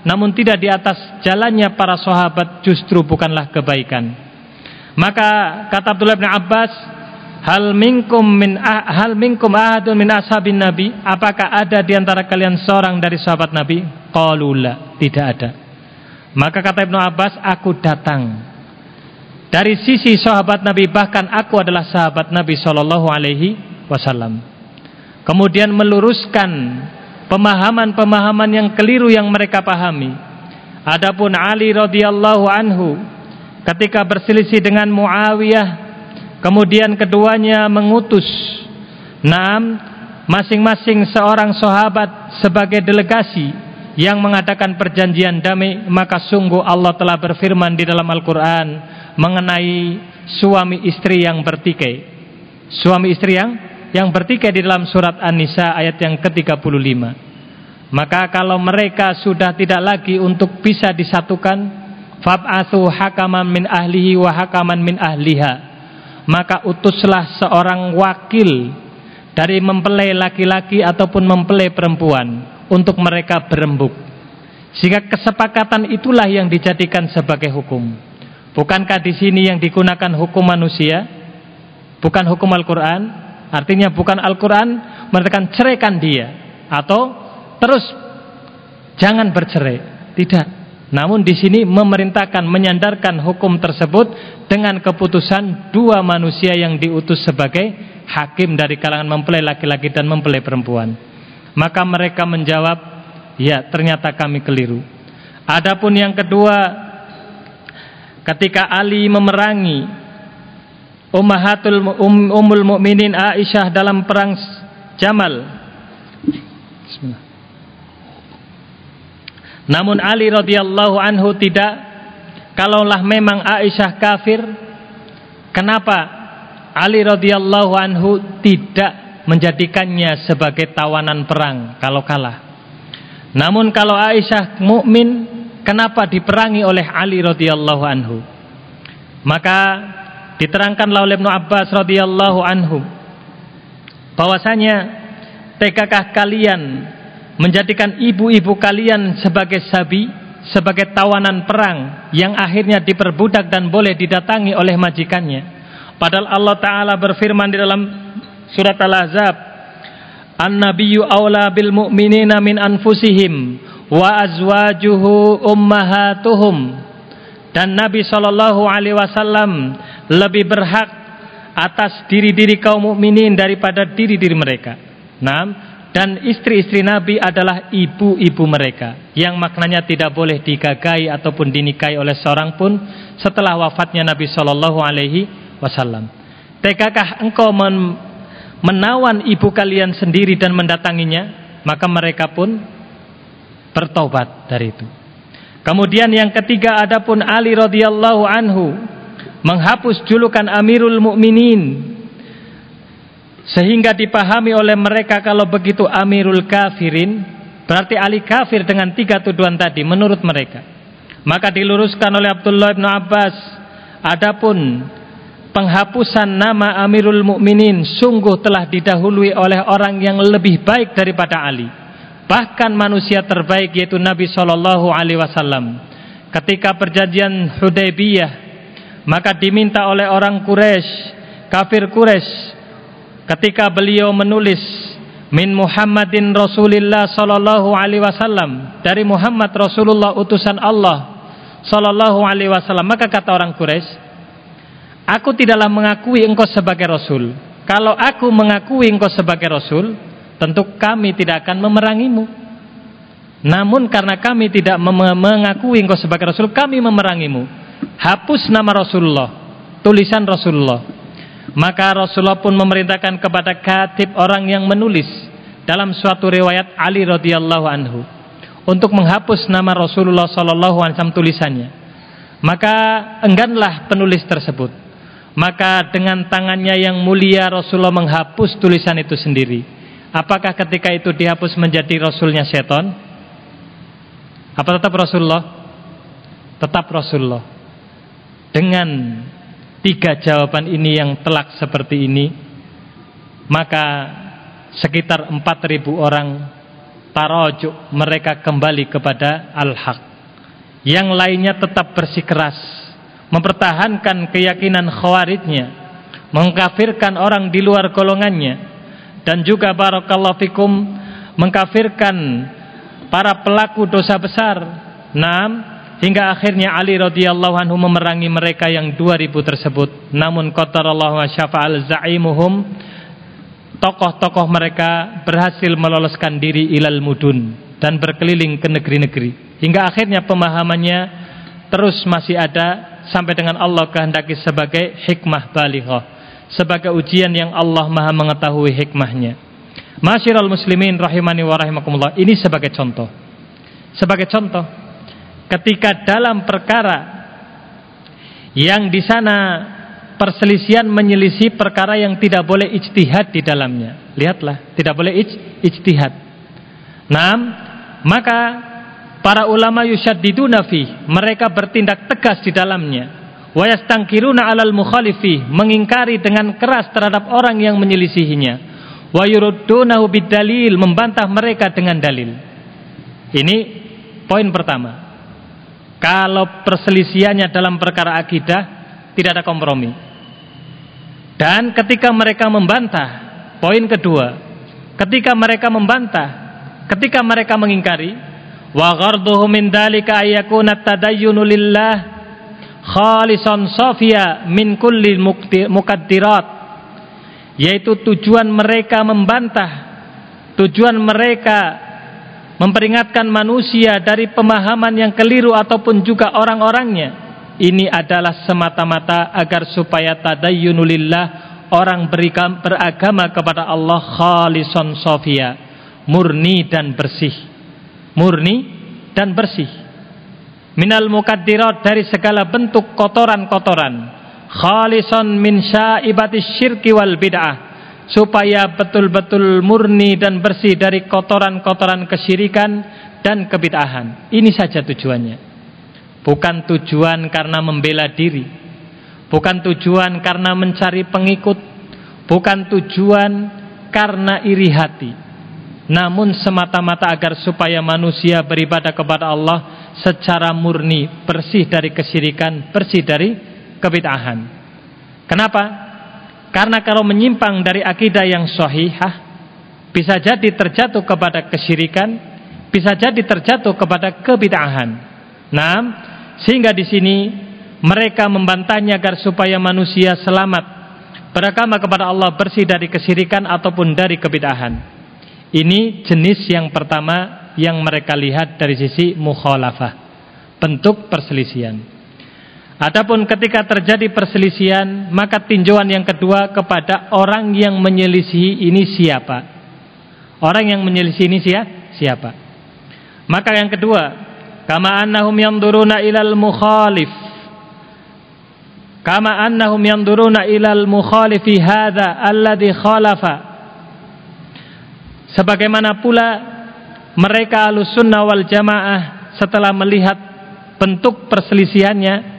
namun tidak di atas jalannya para sahabat justru bukanlah kebaikan. Maka kata Abdullah bin Abbas hal minkum min hal minkum ahadun min ashabin nabi? Apakah ada di antara kalian seorang dari sahabat nabi? Qalula tidak ada. Maka kata Ibnu Abbas aku datang. Dari sisi sahabat Nabi bahkan aku adalah sahabat Nabi Shallallahu Alaihi Wasallam. Kemudian meluruskan pemahaman-pemahaman yang keliru yang mereka pahami. Adapun Ali radhiyallahu anhu ketika berselisih dengan Muawiyah, kemudian keduanya mengutus enam masing-masing seorang sahabat sebagai delegasi yang mengadakan perjanjian damai, maka sungguh Allah telah berfirman di dalam Al-Qur'an mengenai suami istri yang bertikai. Suami istri yang yang bertikai di dalam surat An-Nisa ayat yang ke-35. Maka kalau mereka sudah tidak lagi untuk bisa disatukan, fab'atsu hakaman min ahlihi wa hakaman min ahliha. Maka utuslah seorang wakil dari mempelai laki-laki ataupun mempelai perempuan untuk mereka berembuk. Sehingga kesepakatan itulah yang dijadikan sebagai hukum. Bukankah di sini yang digunakan hukum manusia? Bukan hukum Al-Qur'an? Artinya bukan Al-Qur'an menekan ceraikan dia atau terus jangan bercerai. Tidak. Namun di sini memerintahkan menyandarkan hukum tersebut dengan keputusan dua manusia yang diutus sebagai hakim dari kalangan mempelai laki-laki dan mempelai perempuan. Maka mereka menjawab, "Ya, ternyata kami keliru." Adapun yang kedua, ketika Ali memerangi Ummahatul um, Ummul Mukminin Aisyah dalam perang Jamal. Namun Ali radhiyallahu anhu tidak. Kalaulah memang Aisyah kafir kenapa Ali radhiyallahu anhu tidak menjadikannya sebagai tawanan perang kalau kalah? Namun kalau Aisyah mukmin kenapa diperangi oleh Ali radhiyallahu anhu? Maka diterangkanlah oleh Ibnu Abbas radhiyallahu anhu bahwasanya tegakkah kalian menjadikan ibu-ibu kalian sebagai sabi, sebagai tawanan perang yang akhirnya diperbudak dan boleh didatangi oleh majikannya. Padahal Allah Ta'ala berfirman di dalam surat Al-Ahzab, An-nabiyyu awla bil mu'minina min anfusihim wa azwajuhu ummahatuhum. Dan Nabi Shallallahu alaihi wasallam lebih berhak atas diri-diri kaum mukminin daripada diri-diri mereka. Nah, dan istri-istri Nabi adalah ibu-ibu mereka yang maknanya tidak boleh digagai ataupun dinikahi oleh seorang pun setelah wafatnya Nabi Shallallahu Alaihi Wasallam. Tegakah engkau men menawan ibu kalian sendiri dan mendatanginya? Maka mereka pun bertobat dari itu. Kemudian yang ketiga adapun Ali radhiyallahu anhu menghapus julukan Amirul Mukminin sehingga dipahami oleh mereka kalau begitu Amirul Kafirin berarti Ali kafir dengan tiga tuduhan tadi menurut mereka. Maka diluruskan oleh Abdullah bin Abbas adapun penghapusan nama Amirul Mukminin sungguh telah didahului oleh orang yang lebih baik daripada Ali. Bahkan manusia terbaik yaitu Nabi Shallallahu alaihi wasallam. Ketika perjanjian Hudaybiyah maka diminta oleh orang Quraisy, kafir Quraisy ketika beliau menulis min Muhammadin Rasulillah sallallahu alaihi wasallam dari Muhammad Rasulullah utusan Allah sallallahu alaihi wasallam. Maka kata orang Quraisy aku tidaklah mengakui engkau sebagai rasul. Kalau aku mengakui engkau sebagai rasul tentu kami tidak akan memerangimu. Namun karena kami tidak mengakui engkau sebagai rasul kami memerangimu hapus nama Rasulullah tulisan Rasulullah maka Rasulullah pun memerintahkan kepada katib orang yang menulis dalam suatu riwayat Ali radhiyallahu anhu untuk menghapus nama Rasulullah sallallahu alaihi wasallam tulisannya. Maka engganlah penulis tersebut. Maka dengan tangannya yang mulia Rasulullah menghapus tulisan itu sendiri. Apakah ketika itu dihapus menjadi rasulnya seton? Apa tetap Rasulullah? Tetap Rasulullah. Dengan tiga jawaban ini yang telak seperti ini maka sekitar 4000 orang tarojuk mereka kembali kepada al-haq yang lainnya tetap bersikeras mempertahankan keyakinan khawaridnya mengkafirkan orang di luar golongannya dan juga barakallahu fikum mengkafirkan para pelaku dosa besar. Nam hingga akhirnya Ali radhiyallahu anhu memerangi mereka yang 2000 tersebut. Namun qatarallahu syafa'al za'imuhum tokoh-tokoh mereka berhasil meloloskan diri ilal mudun dan berkeliling ke negeri-negeri. Hingga akhirnya pemahamannya terus masih ada sampai dengan Allah kehendaki sebagai hikmah balighah sebagai ujian yang Allah Maha mengetahui hikmahnya. Masyiral muslimin rahimani wa rahimakumullah ini sebagai contoh. Sebagai contoh ketika dalam perkara yang di sana perselisihan menyelisih perkara yang tidak boleh ijtihad di dalamnya. Lihatlah, tidak boleh ij, ijtihad. Nah, maka para ulama yusyaddiduna fi, mereka bertindak tegas di dalamnya. Wa yastangkiruna 'alal mukhalifi, mengingkari dengan keras terhadap orang yang menyelisihinya. Wa yuruddunahu bidalil, membantah mereka dengan dalil. Ini poin pertama. Kalau perselisihannya dalam perkara akidah tidak ada kompromi. Dan ketika mereka membantah, poin kedua, ketika mereka membantah, ketika mereka mengingkari, wa gharduhu min dalika ayyakuna tadayyunu lillah khalisan min kulli mukaddirat yaitu tujuan mereka membantah tujuan mereka memperingatkan manusia dari pemahaman yang keliru ataupun juga orang-orangnya. Ini adalah semata-mata agar supaya tadayyunulillah orang beragama kepada Allah khalison sofia murni dan bersih. Murni dan bersih. Minal mukaddirat dari segala bentuk kotoran-kotoran. Khalison min syaibati syirki wal bid'ah supaya betul-betul murni dan bersih dari kotoran-kotoran kesyirikan dan kebid'ahan. Ini saja tujuannya. Bukan tujuan karena membela diri, bukan tujuan karena mencari pengikut, bukan tujuan karena iri hati. Namun semata-mata agar supaya manusia beribadah kepada Allah secara murni, bersih dari kesyirikan, bersih dari kebid'ahan. Kenapa? Karena kalau menyimpang dari akidah yang sahihah bisa jadi terjatuh kepada kesyirikan, bisa jadi terjatuh kepada kebid'ahan. Nah, sehingga di sini mereka membantahnya agar supaya manusia selamat beragama kepada Allah bersih dari kesyirikan ataupun dari kebid'ahan. Ini jenis yang pertama yang mereka lihat dari sisi mukhalafah, bentuk perselisihan. Adapun ketika terjadi perselisihan, maka tinjauan yang kedua kepada orang yang menyelisihi ini siapa? Orang yang menyelisihi ini siapa? Maka yang kedua, kama annahum yanduruna ilal mukhalif. Kama annahum yanduruna ilal mukhalifi hadza alladhi khalafa. Sebagaimana pula mereka Ahlussunnah wal Jamaah setelah melihat bentuk perselisihannya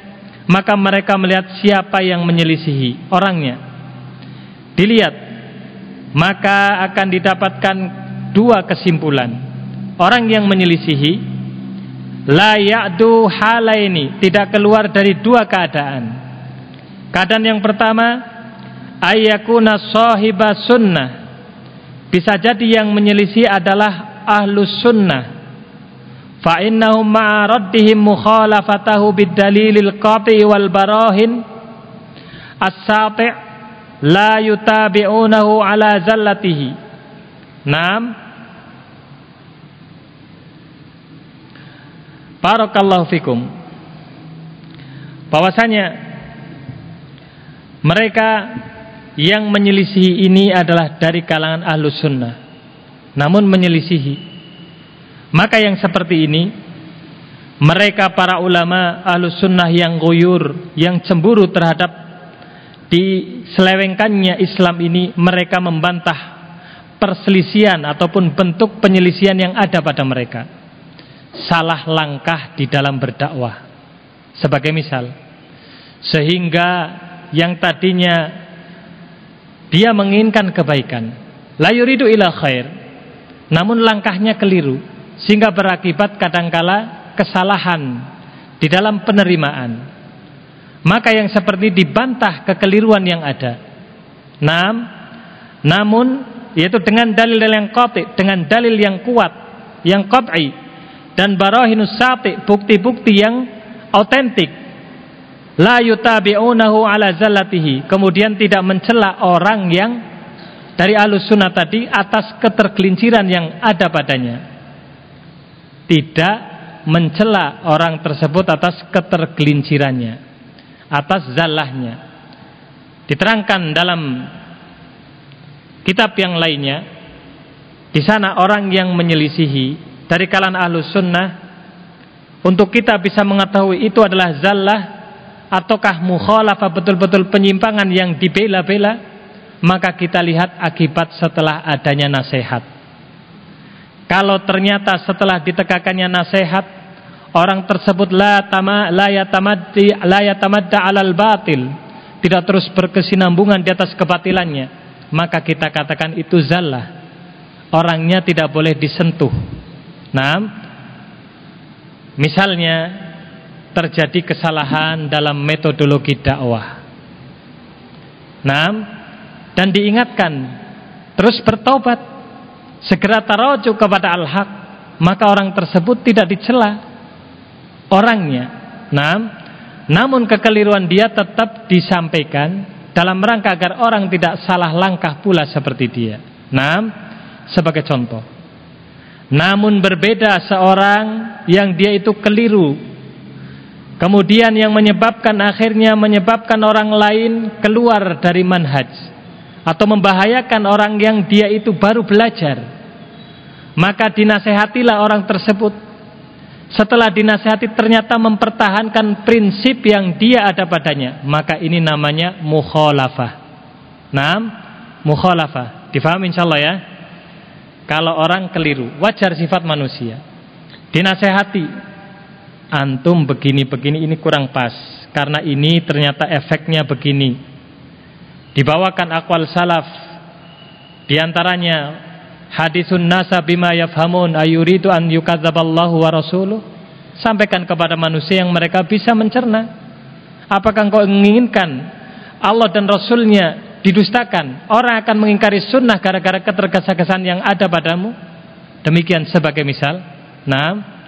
maka mereka melihat siapa yang menyelisihi orangnya. Dilihat, maka akan didapatkan dua kesimpulan. Orang yang menyelisihi la ya'du halaini, tidak keluar dari dua keadaan. Keadaan yang pertama, ayyakuna sahiba sunnah. Bisa jadi yang menyelisih adalah ahlus sunnah fa innahum ma'a raddihim mukhalafatahu bid-dalilil qati' wal barahin as-sati' la yutabi'unahu ala zallatihi Barakallahu fikum bahwasanya mereka yang menyelisihi ini adalah dari kalangan ahlus sunnah. Namun menyelisihi maka yang seperti ini mereka para ulama ahlus sunnah yang guyur, yang cemburu terhadap diselewengkannya Islam ini, mereka membantah perselisihan ataupun bentuk penyelisihan yang ada pada mereka. Salah langkah di dalam berdakwah. Sebagai misal, sehingga yang tadinya dia menginginkan kebaikan, la yuridu ila khair, namun langkahnya keliru sehingga berakibat kadangkala kesalahan di dalam penerimaan. Maka yang seperti dibantah kekeliruan yang ada. Nam, namun yaitu dengan dalil yang qati, dengan dalil yang kuat, yang qat'i dan barahinus sati, bukti-bukti yang autentik. La yutabi'unahu ala zallatihi. Kemudian tidak mencela orang yang dari alus sunnah tadi atas ketergelinciran yang ada padanya tidak mencela orang tersebut atas ketergelincirannya, atas zalahnya. Diterangkan dalam kitab yang lainnya, di sana orang yang menyelisihi dari kalangan ahlus sunnah, untuk kita bisa mengetahui itu adalah zallah, ataukah mukhalafah betul-betul penyimpangan yang dibela-bela maka kita lihat akibat setelah adanya nasihat kalau ternyata setelah ditegakkannya nasihat orang tersebut la tama la yatamaddi la yatamadda alal batil. Tidak terus berkesinambungan di atas kebatilannya. Maka kita katakan itu zallah. Orangnya tidak boleh disentuh. Nah misalnya terjadi kesalahan dalam metodologi dakwah. Nah, dan diingatkan terus bertobat, segera tarojuk kepada al-haq, maka orang tersebut tidak dicela orangnya. Nah, namun kekeliruan dia tetap disampaikan dalam rangka agar orang tidak salah langkah pula seperti dia. Nah, sebagai contoh. Namun berbeda seorang yang dia itu keliru Kemudian yang menyebabkan akhirnya menyebabkan orang lain keluar dari manhaj atau membahayakan orang yang dia itu baru belajar. Maka dinasehatilah orang tersebut. Setelah dinasehati ternyata mempertahankan prinsip yang dia ada padanya, maka ini namanya mukhalafah. Naam, mukhalafah. Difahami insyaallah ya? Kalau orang keliru, wajar sifat manusia. Dinasehati, antum begini-begini ini kurang pas karena ini ternyata efeknya begini dibawakan akwal salaf. Di antaranya hadisun nasa bima yafhamun ayuridu an yukadzaballahu wa rasuluh. Sampaikan kepada manusia yang mereka bisa mencerna. Apakah engkau menginginkan Allah dan Rasulnya didustakan? Orang akan mengingkari sunnah gara-gara ketergesa-gesaan yang ada padamu? Demikian sebagai misal. Nah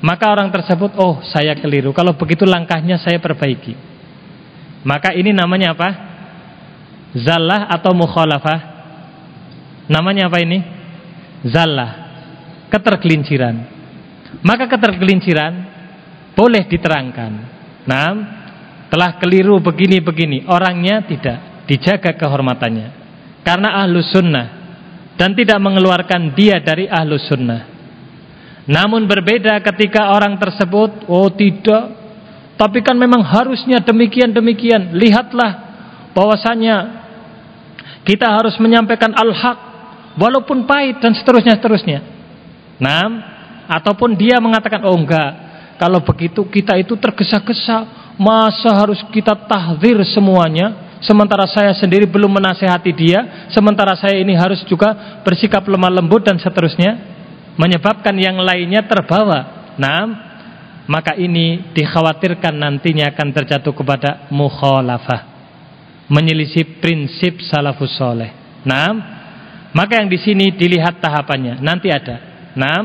maka orang tersebut, oh saya keliru. Kalau begitu langkahnya saya perbaiki. Maka ini namanya apa? Zallah atau mukhalafah? Namanya apa ini? Zallah. Ketergelinciran. Maka ketergelinciran boleh diterangkan. Nah, telah keliru begini-begini. Orangnya tidak. Dijaga kehormatannya. Karena ahlus sunnah. Dan tidak mengeluarkan dia dari ahlus sunnah. Namun berbeda ketika orang tersebut, oh tidak, tapi kan memang harusnya demikian-demikian. Lihatlah bahwasanya kita harus menyampaikan al-haq walaupun pahit dan seterusnya seterusnya. Nah, ataupun dia mengatakan oh enggak, kalau begitu kita itu tergesa-gesa, masa harus kita tahzir semuanya? Sementara saya sendiri belum menasehati dia Sementara saya ini harus juga bersikap lemah lembut dan seterusnya menyebabkan yang lainnya terbawa. Nah, maka ini dikhawatirkan nantinya akan terjatuh kepada mukhalafah. Menyelisih prinsip salafus soleh. Nah, maka yang di sini dilihat tahapannya. Nanti ada. Nah,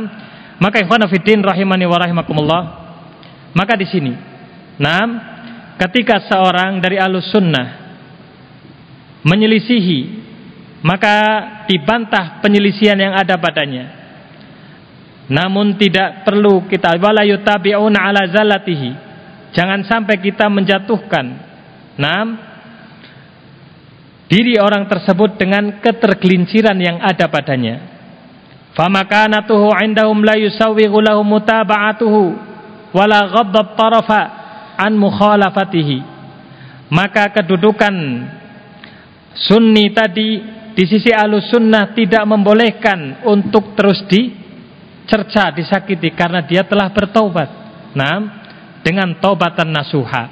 maka ikhwan fillah rahimani wa rahimakumullah. Maka di sini. Nah, ketika seorang dari alus sunnah menyelisihi maka dibantah penyelisihan yang ada padanya namun tidak perlu kita wala yutabi'una ala zalatihi. Jangan sampai kita menjatuhkan nam diri orang tersebut dengan ketergelinciran yang ada padanya. Famakanatuhu indahum la yusawwighu lahum mutaba'atuhu wala ghaddab tarafa an mukhalafatihi. Maka kedudukan sunni tadi di sisi alus sunnah tidak membolehkan untuk terus di cerca, disakiti karena dia telah bertaubat. Nah, dengan taubatan nasuha.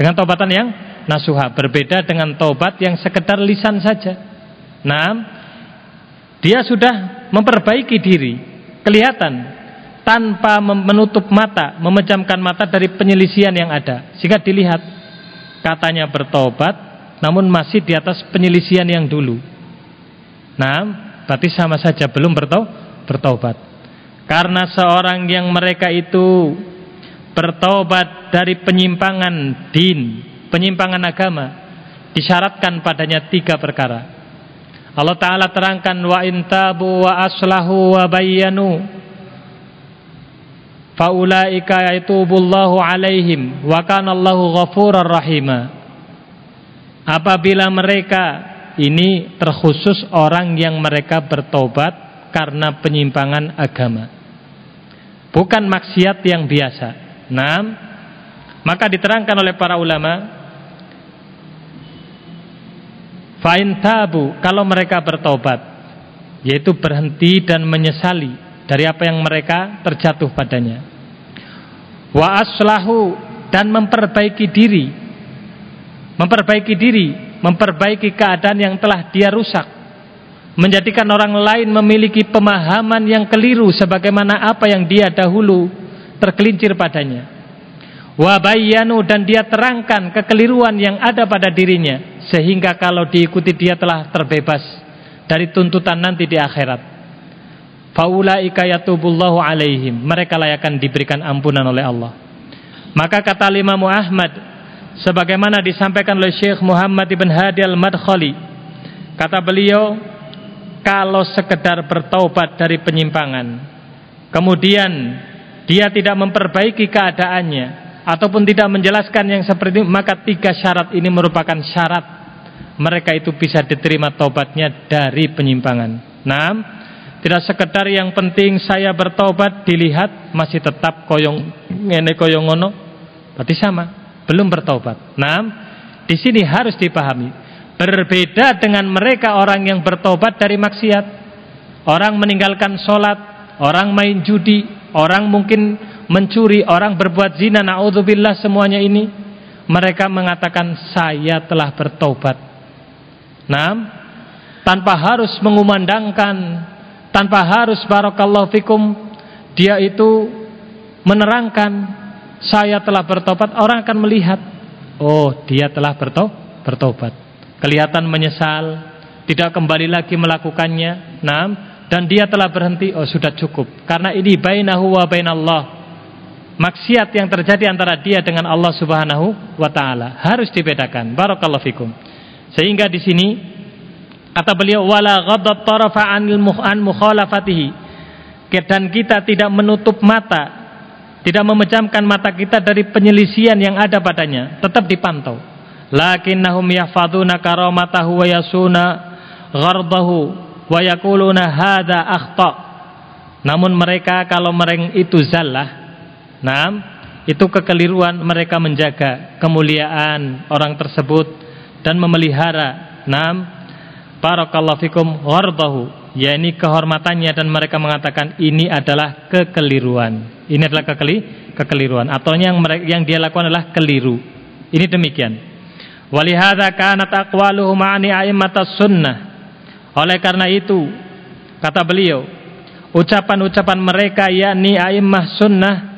Dengan taubatan yang nasuha, berbeda dengan taubat yang sekedar lisan saja. Nah, dia sudah memperbaiki diri, kelihatan tanpa menutup mata, memejamkan mata dari penyelisian yang ada. Sehingga dilihat katanya bertobat namun masih di atas penyelisian yang dulu. Nah, berarti sama saja belum bertobat. Karena seorang yang mereka itu bertobat dari penyimpangan din, penyimpangan agama, disyaratkan padanya tiga perkara. Allah Ta'ala terangkan wa intabu wa aslahu wa bayyanu faulaika yatubullahu alaihim wa kanallahu ghafurar rahima apabila mereka ini terkhusus orang yang mereka bertobat karena penyimpangan agama. Bukan maksiat yang biasa. Nah, Maka diterangkan oleh para ulama Fa'in tabu kalau mereka bertobat yaitu berhenti dan menyesali dari apa yang mereka terjatuh padanya. Wa aslahu dan memperbaiki diri. Memperbaiki diri, memperbaiki keadaan yang telah dia rusak. Menjadikan orang lain memiliki pemahaman yang keliru sebagaimana apa yang dia dahulu tergelincir padanya. Wa bayyanu dan dia terangkan kekeliruan yang ada pada dirinya sehingga kalau diikuti dia telah terbebas dari tuntutan nanti di akhirat. Faulaika yatubullahu alaihim. Mereka layakan diberikan ampunan oleh Allah. Maka kata Imam Ahmad sebagaimana disampaikan oleh Syekh Muhammad ibn Hadi al-Madkhali kata beliau kalau sekedar bertaubat dari penyimpangan kemudian dia tidak memperbaiki keadaannya ataupun tidak menjelaskan yang seperti itu maka tiga syarat ini merupakan syarat mereka itu bisa diterima taubatnya dari penyimpangan. Nah, tidak sekedar yang penting saya bertobat dilihat masih tetap koyong ngene koyong ngono, berarti sama, belum bertobat. Nah, di sini harus dipahami berbeda dengan mereka orang yang bertobat dari maksiat, orang meninggalkan sholat, orang main judi, orang mungkin mencuri, orang berbuat zina, naudzubillah semuanya ini mereka mengatakan saya telah bertobat. Nah, tanpa harus mengumandangkan, tanpa harus barakallahu fikum, dia itu menerangkan saya telah bertobat, orang akan melihat, oh dia telah berto bertobat. Kelihatan menyesal, tidak kembali lagi melakukannya. Nah, dan dia telah berhenti, oh sudah cukup. Karena ini bainahu wa bainallah maksiat yang terjadi antara dia dengan Allah Subhanahu wa taala harus dibedakan. Barakallahu fikum. Sehingga di sini kata beliau wala ghadab tarafa anil an mukhalafatihi. Dan kita tidak menutup mata, tidak memejamkan mata kita dari penyelisian yang ada padanya, tetap dipantau. Lakinnahum yahfaduna karamatahu wa yasuna ghardahu wa yaquluna hadza akhta. Namun mereka kalau mereka itu zallah Nah, itu kekeliruan mereka menjaga kemuliaan orang tersebut dan memelihara. Nah, barakallahu fikum wardahu, yakni kehormatannya dan mereka mengatakan ini adalah kekeliruan. Ini adalah kekeli kekeliruan atau yang mereka, yang dia lakukan adalah keliru. Ini demikian. Walihada kanat aqwaluhum ma'ani a'immatas sunnah. Oleh karena itu, kata beliau, ucapan-ucapan mereka yakni a'immah sunnah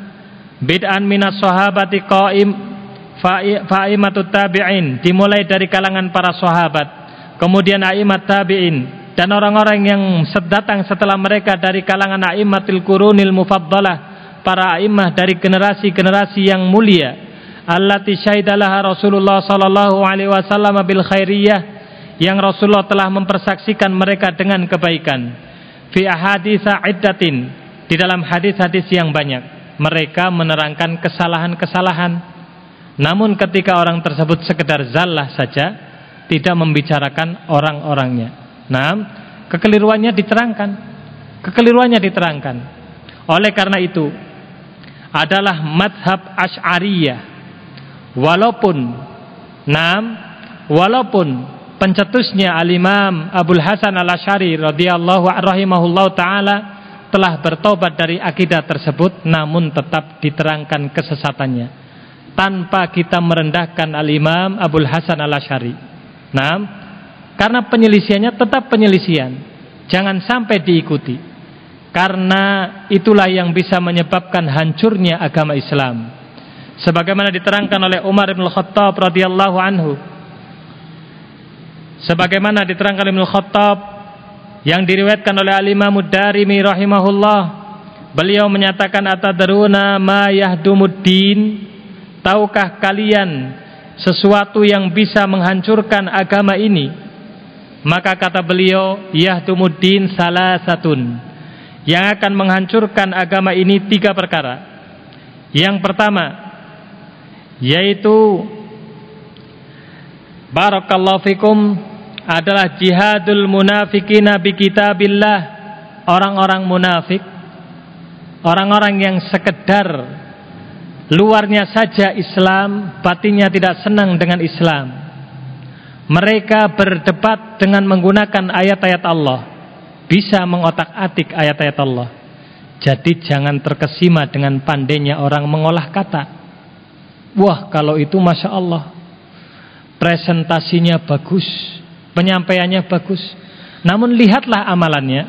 bid'an minas sahabati qaim fa'imatut tabi'in. Dimulai dari kalangan para sahabat kemudian aimat tabi'in dan orang-orang yang datang setelah mereka dari kalangan aimatil qurunil mufaddalah para aimah dari generasi-generasi yang mulia. Allati syahidalaha Rasulullah sallallahu alaihi wasallam bil khairiyah yang Rasulullah telah mempersaksikan mereka dengan kebaikan. Fi ahaditsa iddatin di dalam hadis-hadis yang banyak mereka menerangkan kesalahan-kesalahan. Namun ketika orang tersebut sekedar zallah saja tidak membicarakan orang-orangnya. Nah kekeliruannya diterangkan. Kekeliruannya diterangkan. Oleh karena itu adalah madhab ash'ariyah walaupun nam walaupun pencetusnya al-imam Abdul Hasan al-Ash'ari radhiyallahu rahimahullahu taala telah bertobat dari akidah tersebut namun tetap diterangkan kesesatannya. Tanpa kita merendahkan al-imam Abdul Hasan al-Ashari. Nah karena penyelisiannya tetap penyelisian jangan sampai diikuti. Karena itulah yang bisa menyebabkan hancurnya agama Islam. Sebagaimana diterangkan oleh Umar bin Khattab radhiyallahu anhu. Sebagaimana diterangkan Ibnu Khattab yang diriwayatkan oleh Al-Imam Darimi rahimahullah beliau menyatakan atadruna ma yahdumuddin? Tahukah kalian sesuatu yang bisa menghancurkan agama ini? Maka kata beliau yahdumuddin salah satun yang akan menghancurkan agama ini tiga perkara. Yang pertama yaitu barakallahu fikum adalah jihadul munafikina bi kitabillah orang-orang munafik orang-orang yang sekedar luarnya saja Islam, batinnya tidak senang dengan Islam. Mereka berdebat dengan menggunakan ayat-ayat Allah, bisa mengotak-atik ayat-ayat Allah. Jadi jangan terkesima dengan pandainya orang mengolah kata. Wah, kalau itu masya Allah, presentasinya bagus, penyampaiannya bagus. Namun lihatlah amalannya,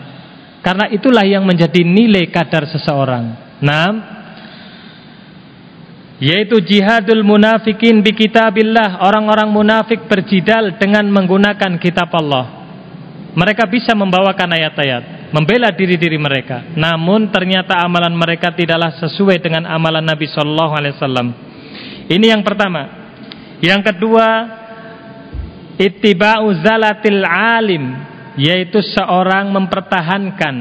karena itulah yang menjadi nilai kadar seseorang. Nah, yaitu jihadul munafikin bi kitabillah orang-orang munafik berjidal dengan menggunakan kitab Allah. Mereka bisa membawakan ayat-ayat membela diri-diri mereka. Namun ternyata amalan mereka tidaklah sesuai dengan amalan Nabi sallallahu alaihi wasallam. Ini yang pertama. Yang kedua ittiba'u zalatil alim yaitu seorang mempertahankan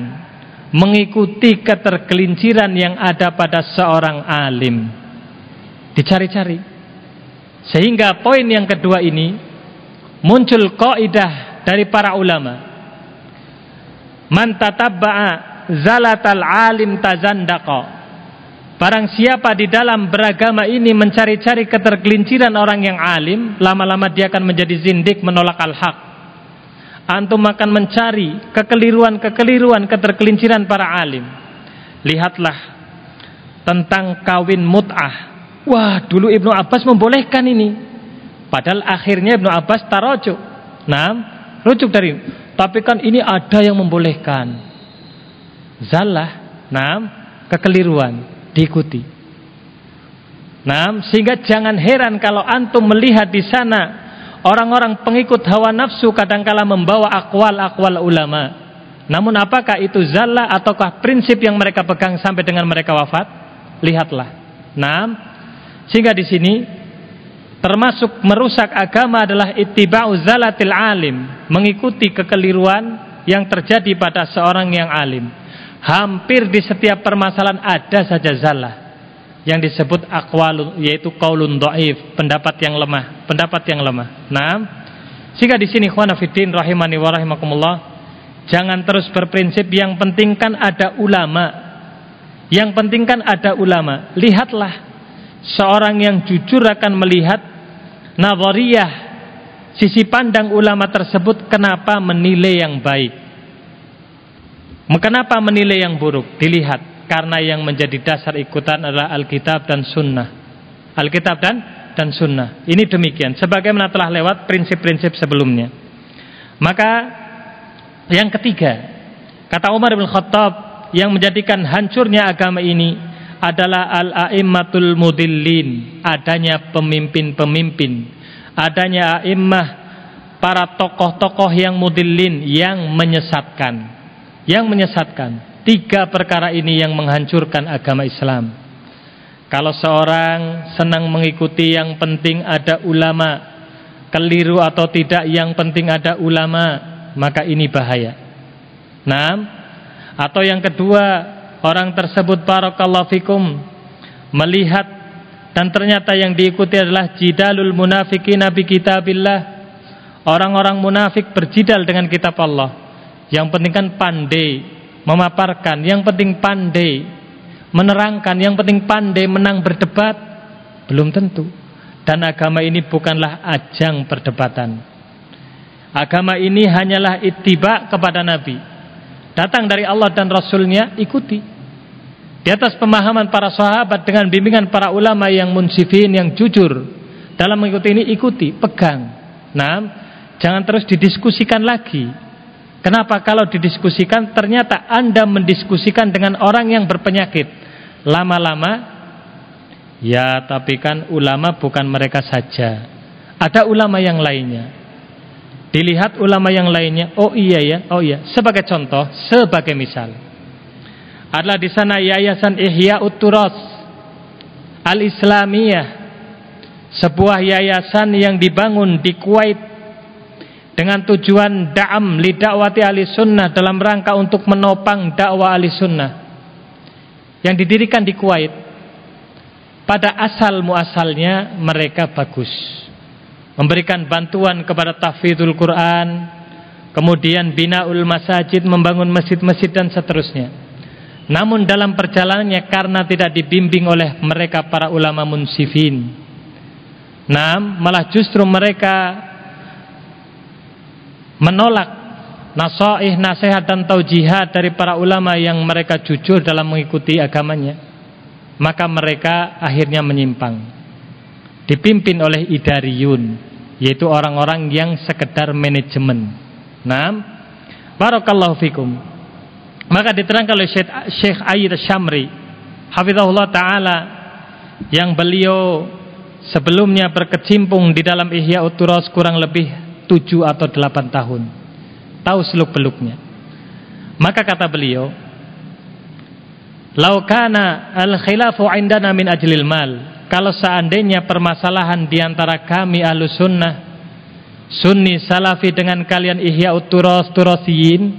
mengikuti ketergelinciran yang ada pada seorang alim dicari-cari. Sehingga poin yang kedua ini muncul kaidah dari para ulama. Man tatabba'a zalatal alim tazandaqa. Barang siapa di dalam beragama ini mencari-cari ketergelinciran orang yang alim, lama-lama dia akan menjadi zindik menolak al-haq. Antum akan mencari kekeliruan-kekeliruan ketergelinciran para alim. Lihatlah tentang kawin mut'ah Wah, dulu Ibnu Abbas membolehkan ini. Padahal akhirnya Ibnu Abbas tarojuk. Nah, rujuk dari tapi kan ini ada yang membolehkan. Zalah, nah, kekeliruan diikuti. Nah, sehingga jangan heran kalau antum melihat di sana orang-orang pengikut hawa nafsu kadangkala membawa akwal-akwal ulama. Namun apakah itu zalla ataukah prinsip yang mereka pegang sampai dengan mereka wafat? Lihatlah. Nah, sehingga di sini termasuk merusak agama adalah ittiba'u zalatil alim, mengikuti kekeliruan yang terjadi pada seorang yang alim. Hampir di setiap permasalahan ada saja zalah yang disebut aqwal yaitu dhaif, pendapat yang lemah, pendapat yang lemah. Nah, sehingga di sini ikhwan rahimani wa rahimakumullah, jangan terus berprinsip yang penting kan ada ulama. Yang penting kan ada ulama. Lihatlah seorang yang jujur akan melihat nazariyah sisi pandang ulama tersebut kenapa menilai yang baik kenapa menilai yang buruk? Dilihat. Karena yang menjadi dasar ikutan adalah Alkitab dan Sunnah. Alkitab dan dan Sunnah. Ini demikian. Sebagaimana telah lewat prinsip-prinsip sebelumnya. Maka yang ketiga. Kata Umar bin Khattab yang menjadikan hancurnya agama ini adalah al-a'immatul mudillin, adanya pemimpin-pemimpin, adanya a'immah para tokoh-tokoh yang mudillin yang menyesatkan. Yang menyesatkan. Tiga perkara ini yang menghancurkan agama Islam. Kalau seorang senang mengikuti yang penting ada ulama, keliru atau tidak yang penting ada ulama, maka ini bahaya. Nah, atau yang kedua orang tersebut barakallahu fikum melihat dan ternyata yang diikuti adalah jidalul munafikin nabi kitabillah orang-orang munafik berjidal dengan kitab Allah yang penting kan pandai memaparkan yang penting pandai menerangkan yang penting pandai menang berdebat belum tentu dan agama ini bukanlah ajang perdebatan agama ini hanyalah ittiba kepada nabi datang dari Allah dan Rasulnya ikuti di atas pemahaman para sahabat dengan bimbingan para ulama yang munsifin, yang jujur dalam mengikuti ini ikuti, pegang. Nah, jangan terus didiskusikan lagi. Kenapa kalau didiskusikan ternyata Anda mendiskusikan dengan orang yang berpenyakit. Lama-lama ya tapi kan ulama bukan mereka saja. Ada ulama yang lainnya. Dilihat ulama yang lainnya, oh iya ya, oh iya. Sebagai contoh, sebagai misal adalah di sana Yayasan Ihya Uturas Al-Islamiyah sebuah yayasan yang dibangun di Kuwait dengan tujuan da'am li dakwati ahli sunnah dalam rangka untuk menopang dakwah ahli sunnah yang didirikan di Kuwait. Pada asal muasalnya mereka bagus. Memberikan bantuan kepada tahfidzul Quran kemudian binaul masajid membangun masjid-masjid dan seterusnya. Namun dalam perjalanannya karena tidak dibimbing oleh mereka para ulama munsifin. Nah, malah justru mereka menolak nasaih, nasihat dan taujihat dari para ulama yang mereka jujur dalam mengikuti agamanya. Maka mereka akhirnya menyimpang. Dipimpin oleh idariyun, yaitu orang-orang yang sekedar manajemen. Nah, barakallahu fikum. Maka diterangkan oleh Syekh, Syekh Ayyid Syamri Hafizahullah Ta'ala Yang beliau sebelumnya berkecimpung di dalam Ihya Uturos kurang lebih 7 atau 8 tahun. Tahu seluk beluknya. Maka kata beliau Laukana al-khilafu indana min ajlil mal. Kalau seandainya permasalahan di antara kami ahlu sunnah Sunni salafi dengan kalian ihya uturos turosiyin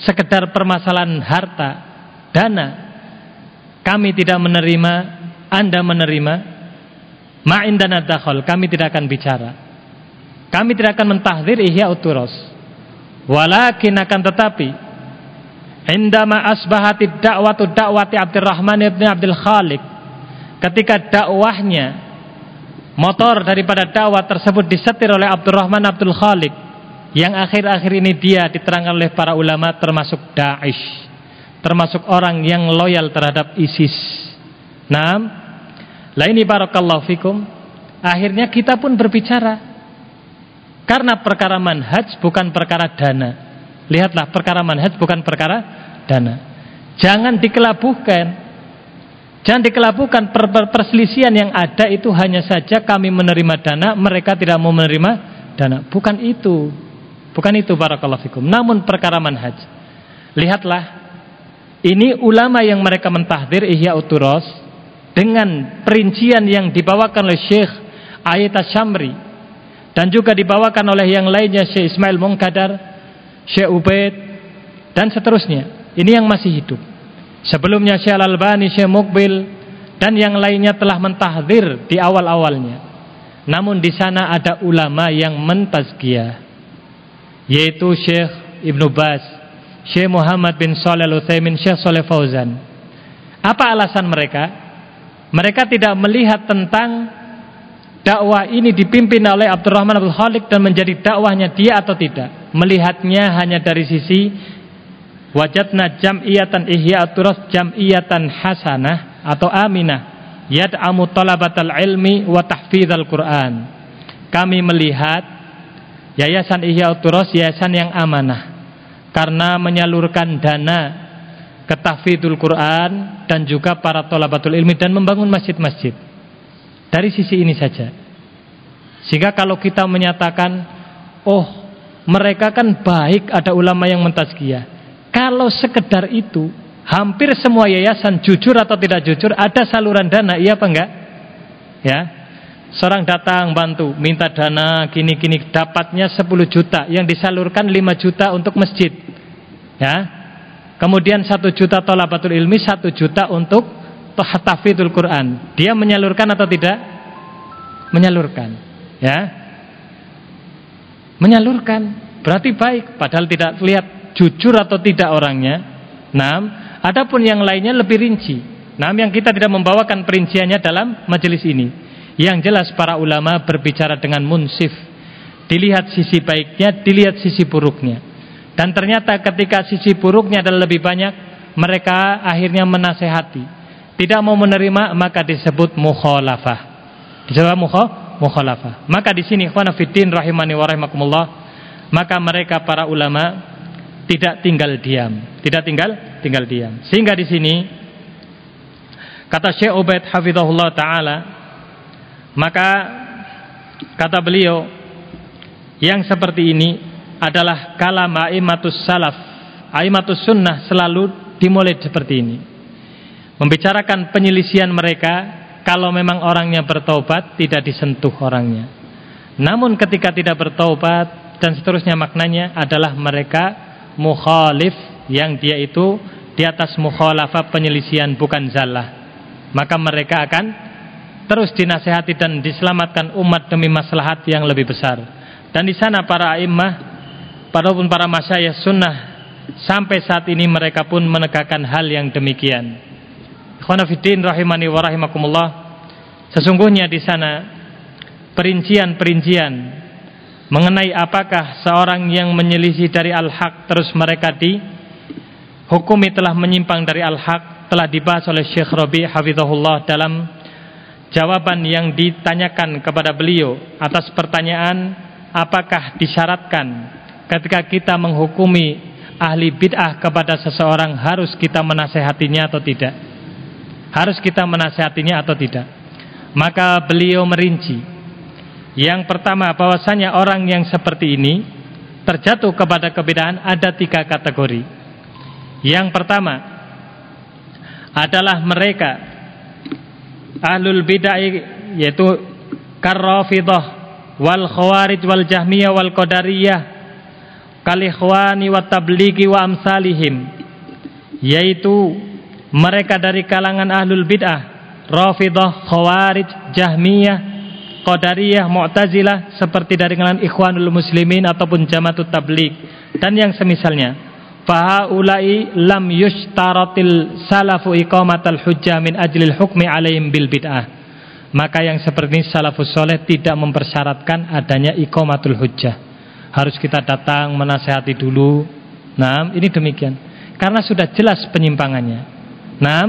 sekedar permasalahan harta, dana, kami tidak menerima, Anda menerima, ma'indana dakhol, kami tidak akan bicara. Kami tidak akan mentahdir ihya uturos. Walakin akan tetapi, indama asbahati dakwatu dakwati Abdurrahman ibn Abdul Khalik, ketika dakwahnya motor daripada dakwah tersebut disetir oleh Abdurrahman Abdul Khalik yang akhir-akhir ini dia diterangkan oleh para ulama termasuk Daesh termasuk orang yang loyal terhadap ISIS. Nah lah ini barakallahu fikum. Akhirnya kita pun berbicara karena perkara manhaj bukan perkara dana lihatlah perkara manhaj bukan perkara dana jangan dikelabuhkan Jangan dikelabuhkan per -per perselisihan yang ada itu hanya saja kami menerima dana, mereka tidak mau menerima dana. Bukan itu. Bukan itu barakallahu fikum. Namun perkara manhaj. Lihatlah ini ulama yang mereka mentahdir Ihya Uturos dengan perincian yang dibawakan oleh Syekh Ayat Syamri dan juga dibawakan oleh yang lainnya Syekh Ismail Mungkadar, Syekh Ubaid dan seterusnya. Ini yang masih hidup. Sebelumnya Syekh Al-Albani, Syekh Mukbil dan yang lainnya telah mentahdir di awal-awalnya. Namun di sana ada ulama yang mentazkiyah yaitu Syekh Ibnu Bas, Syekh Muhammad bin Shalih Al-Utsaimin, Syekh Shalih Fauzan. Apa alasan mereka? Mereka tidak melihat tentang dakwah ini dipimpin oleh Abdurrahman Abdul Khalik dan menjadi dakwahnya dia atau tidak. Melihatnya hanya dari sisi wajadna jam'iyatan ihya turas jam'iyatan hasanah atau aminah yad'amu talabatal ilmi wa tahfidzal Qur'an. Kami melihat Yayasan Ihya Uturos yayasan yang amanah karena menyalurkan dana ke tahfidzul Quran dan juga para tolabatul ilmi dan membangun masjid-masjid. Dari sisi ini saja. Sehingga kalau kita menyatakan, oh mereka kan baik ada ulama yang mentazkiyah. Kalau sekedar itu, hampir semua yayasan jujur atau tidak jujur ada saluran dana, iya apa enggak? Ya, Seorang datang bantu, minta dana gini-gini, dapatnya 10 juta, yang disalurkan 5 juta untuk masjid. Ya. Kemudian 1 juta tolabatul ilmi, 1 juta untuk tahfidul Quran. Dia menyalurkan atau tidak? Menyalurkan. Ya. Menyalurkan. Berarti baik, padahal tidak lihat jujur atau tidak orangnya. Nah, adapun yang lainnya lebih rinci. Nah, yang kita tidak membawakan perinciannya dalam majelis ini. Yang jelas para ulama berbicara dengan munsif. Dilihat sisi baiknya, dilihat sisi buruknya. Dan ternyata ketika sisi buruknya adalah lebih banyak, mereka akhirnya menasehati. Tidak mau menerima maka disebut mukhalafah. Disebut mukhalafah. Maka di sini ikhwan fillah rahimani wa rahimakumullah, maka mereka para ulama tidak tinggal diam, tidak tinggal tinggal diam. Sehingga di sini kata Syekh Ubaid hafizahullah taala maka kata beliau yang seperti ini adalah kalam aimatus salaf, aimatus sunnah selalu dimulai seperti ini. Membicarakan penyelisian mereka kalau memang orangnya bertobat tidak disentuh orangnya. Namun ketika tidak bertobat dan seterusnya maknanya adalah mereka mukhalif yang dia itu di atas mukhalafah penyelisian bukan zalah. Maka mereka akan terus dinasehati dan diselamatkan umat demi maslahat yang lebih besar. Dan di sana para imam, para pun para masyayikh sunnah sampai saat ini mereka pun menegakkan hal yang demikian. Khonafidin rahimani wa rahimakumullah. Sesungguhnya di sana perincian-perincian mengenai apakah seorang yang menyelisih dari al-haq terus mereka dihukumi telah menyimpang dari al-haq telah dibahas oleh Syekh Rabi hafizahullah dalam jawaban yang ditanyakan kepada beliau atas pertanyaan apakah disyaratkan ketika kita menghukumi ahli bid'ah kepada seseorang harus kita menasehatinya atau tidak harus kita menasehatinya atau tidak? Maka beliau merinci. Yang pertama bahwasanya orang yang seperti ini terjatuh kepada kebedaan ada tiga kategori. Yang pertama adalah mereka ahlul bid'ah yaitu karrafidah wal khawarij wal jahmiyah wal qadariyah kalikhwani wa tabligi wa amsalihim yaitu mereka dari kalangan ahlul bid'ah rafidah khawarij jahmiyah qadariyah mu'tazilah seperti dari kalangan ikhwanul muslimin ataupun jamaatut tabligh dan yang semisalnya fahaulai lam yushtaratil salafu iqamatal hujjah min ajlil hukmi alaihim bil bid'ah maka yang seperti ini salafus soleh tidak mempersyaratkan adanya iqamatul hujjah harus kita datang menasehati dulu. Nah, ini demikian. Karena sudah jelas penyimpangannya. Nah,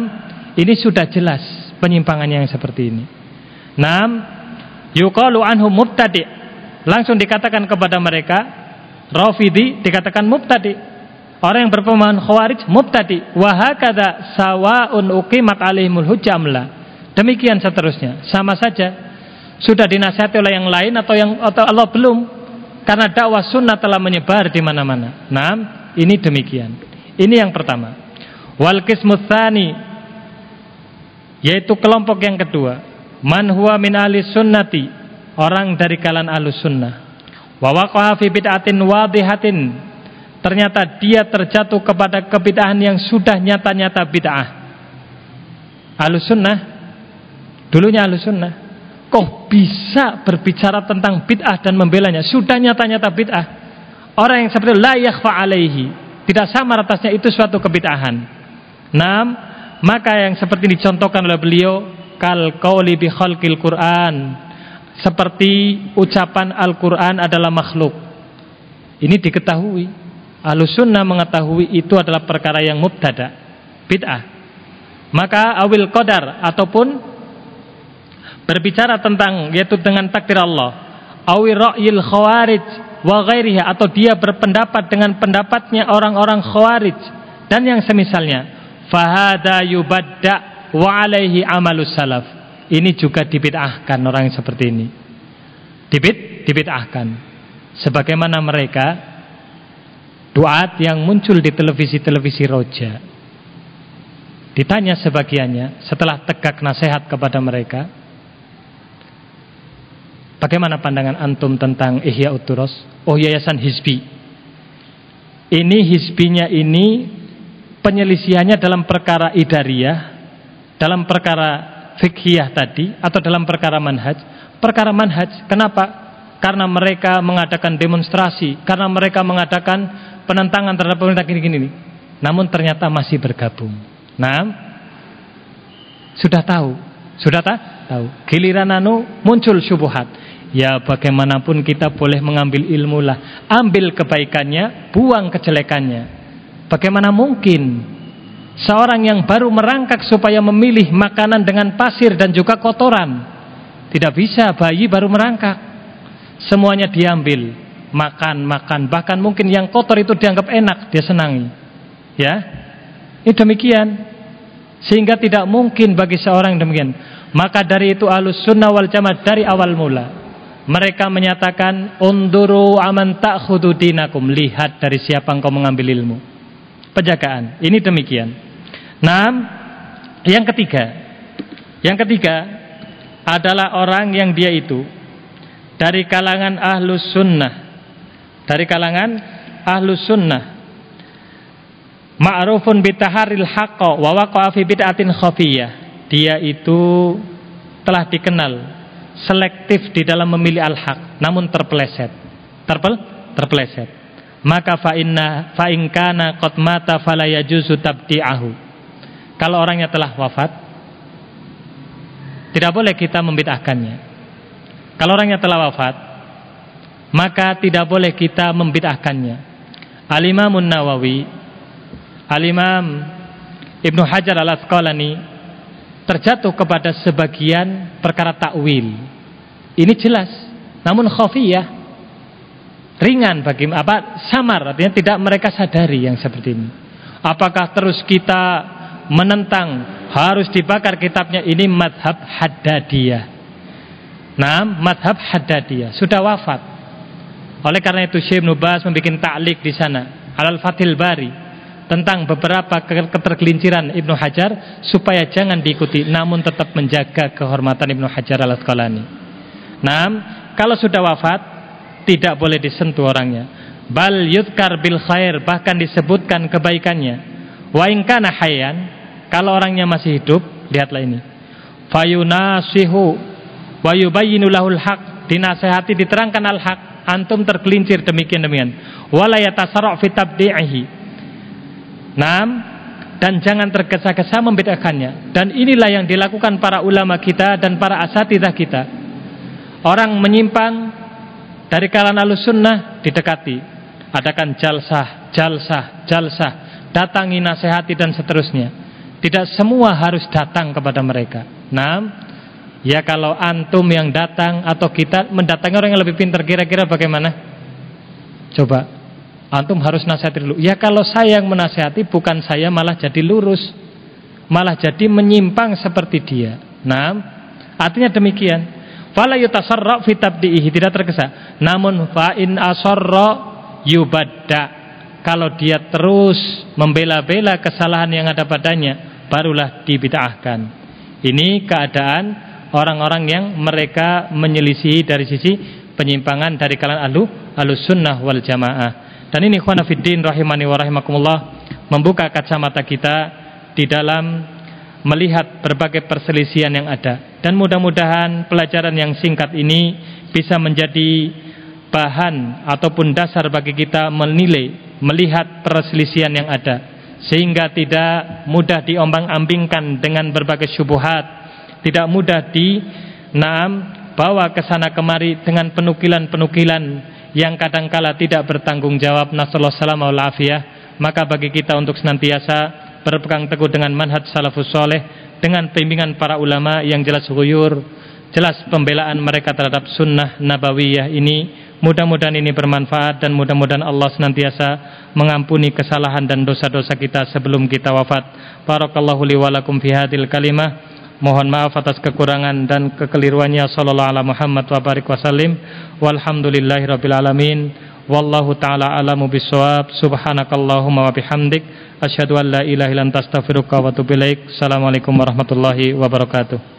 ini sudah jelas penyimpangannya yang seperti ini. Nah, yuqalu anhu mubtadi. Langsung dikatakan kepada mereka, Rafidi dikatakan mubtadi. Orang yang berpemahaman khawarij mubtadi. Wa hakadha sawa'un uqimat alaihimul hujjamla. Demikian seterusnya. Sama saja. Sudah dinasihati oleh yang lain atau yang atau Allah belum karena dakwah sunnah telah menyebar di mana-mana. Nah, ini demikian. Ini yang pertama. Wal kismutsani yaitu kelompok yang kedua, man huwa min ahli sunnati, orang dari kalangan ahli sunnah. Wa fi bid'atin wadihatin. Ternyata dia terjatuh kepada kebid'ahan yang sudah nyata-nyata bid'ah. Ahli sunnah dulunya ahli sunnah kok bisa berbicara tentang bid'ah dan membelanya sudah nyata-nyata bid'ah orang yang seperti la yakhfa alaihi tidak sama atasnya itu suatu kebid'ahan enam maka yang seperti dicontohkan oleh beliau kal qauli bi khalqil Quran. Seperti ucapan Al-Quran adalah makhluk. Ini diketahui. Ahlussunnah mengetahui itu adalah perkara yang mubtada bid'ah. Maka awil qadar ataupun berbicara tentang yaitu dengan takdir Allah awi ra'yil khawarij wa ghairiha atau dia berpendapat dengan pendapatnya orang-orang khawarij dan yang semisalnya fahada yubadda wa alaihi amalus salaf ini juga dibid'ahkan orang yang seperti ini dibid dibid'ahkan sebagaimana mereka duat yang muncul di televisi-televisi roja ditanya sebagiannya setelah tegak nasihat kepada mereka Bagaimana pandangan antum tentang Ihya Uturos? Oh yayasan Hizbi. Ini Hizbinya ini penyelisihannya dalam perkara idariyah, dalam perkara fikhiyah tadi, atau dalam perkara manhaj. Perkara manhaj, kenapa? Karena mereka mengadakan demonstrasi, karena mereka mengadakan penentangan terhadap pemerintah gini-gini. Namun ternyata masih bergabung. Nah, sudah tahu, sudah tak tahu. Giliran anu muncul syubhat. Ya bagaimanapun kita boleh mengambil ilmu lah Ambil kebaikannya, buang kejelekannya Bagaimana mungkin Seorang yang baru merangkak supaya memilih makanan dengan pasir dan juga kotoran Tidak bisa bayi baru merangkak? Semuanya diambil Makan, makan. Bahkan mungkin yang kotor itu dianggap enak Dia senangi. Ya Ini demikian. Sehingga tidak mungkin bagi seorang demikian. Maka dari itu alus sunnah wal jamaah dari awal mula mereka menyatakan unduru aman ta'khudhu dinakum. Lihat dari siapa engkau mengambil ilmu penjagaan ini demikian. Nah yang ketiga. Yang ketiga adalah orang yang dia itu dari kalangan ahlus sunnah. Dari kalangan ahlus sunnah. Ma'rufun bitaharil haqqa wa waqa'a fi bid'atin khafiyah. Dia itu telah dikenal selektif di dalam memilih al-haq namun terpeleset. Terpel terpeleset maka fa inna fa in mata fala yajuzu kalau orangnya telah wafat tidak boleh kita membid'ahkannya. Kalau orangnya telah wafat maka tidak boleh kita membid'ahkannya. Al-Imam Nawawi Al-Imam Ibnu Hajar Al-Asqalani terjatuh kepada sebagian perkara takwil. Ini jelas namun khafiyah ringan bagi apa samar. Artinya tidak mereka sadari yang seperti ini. Apakah terus kita menentang harus dibakar kitabnya? Ini madhab haddadiyah. Nah madhab haddadiyah. Sudah wafat. Oleh karena itu Syekh Nubas membuat ta'lik di sana. Alal fatil bari. Tentang beberapa ketergelinciran Ibnu Hajar supaya jangan diikuti namun tetap menjaga kehormatan Ibnu Hajar al-Asqalani. Nah, kalau sudah wafat tidak boleh disentuh orangnya. Bal yudkar bil khair bahkan disebutkan kebaikannya. Wa in kana hayyan kalau orangnya masih hidup lihatlah ini. Fayunasihu wa yubayyinu lahul haq dinasehati diterangkan al haq antum tergelincir demikian demikian wala yatasarra' fi tabdi'ihi. Nam dan jangan tergesa-gesa membedakannya. Dan inilah yang dilakukan para ulama kita dan para asatidah kita. Orang menyimpang dari kalangan sunnah didekati, adakan jalsah, jalsah, jalsah, datangi nasihati dan seterusnya. Tidak semua harus datang kepada mereka. Nah, ya kalau antum yang datang atau kita mendatangi orang yang lebih pintar, kira-kira bagaimana? Coba, antum harus nasihati dulu. Ya kalau saya yang menasihati, bukan saya malah jadi lurus, malah jadi menyimpang seperti dia. Nah, artinya demikian fala yutasarra fi tabdihi tidak tergesa. Namun fa in asarra yubadda. Kalau dia terus membela-bela kesalahan yang ada padanya barulah dibid'ahkan. Ini keadaan orang-orang yang mereka menyelisihi dari sisi penyimpangan dari kalangan ahlu ahlu sunnah wal jamaah. Dan ini khwanafiddin rahimani wa rahimakumullah membuka kacamata kita di dalam melihat berbagai perselisihan yang ada dan mudah-mudahan pelajaran yang singkat ini bisa menjadi bahan ataupun dasar bagi kita menilai melihat perselisihan yang ada. Sehingga tidak mudah diombang-ambingkan dengan berbagai syubhat. Tidak mudah di naam bawa ke sana kemari dengan penukilan-penukilan yang kadangkala tidak bertanggung jawab. Nasallahu alaihi maka bagi kita untuk senantiasa berpegang teguh dengan manhaj salafus soleh dengan bimbingan para ulama yang jelas huyur jelas pembelaan mereka terhadap sunnah nabawiyah ini. Mudah-mudahan ini bermanfaat dan mudah-mudahan Allah senantiasa mengampuni kesalahan dan dosa-dosa kita sebelum kita wafat. Barakallahu li walakum fi hadil kalimah. Mohon maaf atas kekurangan dan kekeliruannya. Sallallahu ala Muhammad wa barik wasallim walhamdulillahi rabbil alamin wallahu taala alamu bisawab. Subhanakallahumma wa bihamdik. Asyhadu an la ilaha illa wa atubu ilaik. Assalamualaikum warahmatullahi wabarakatuh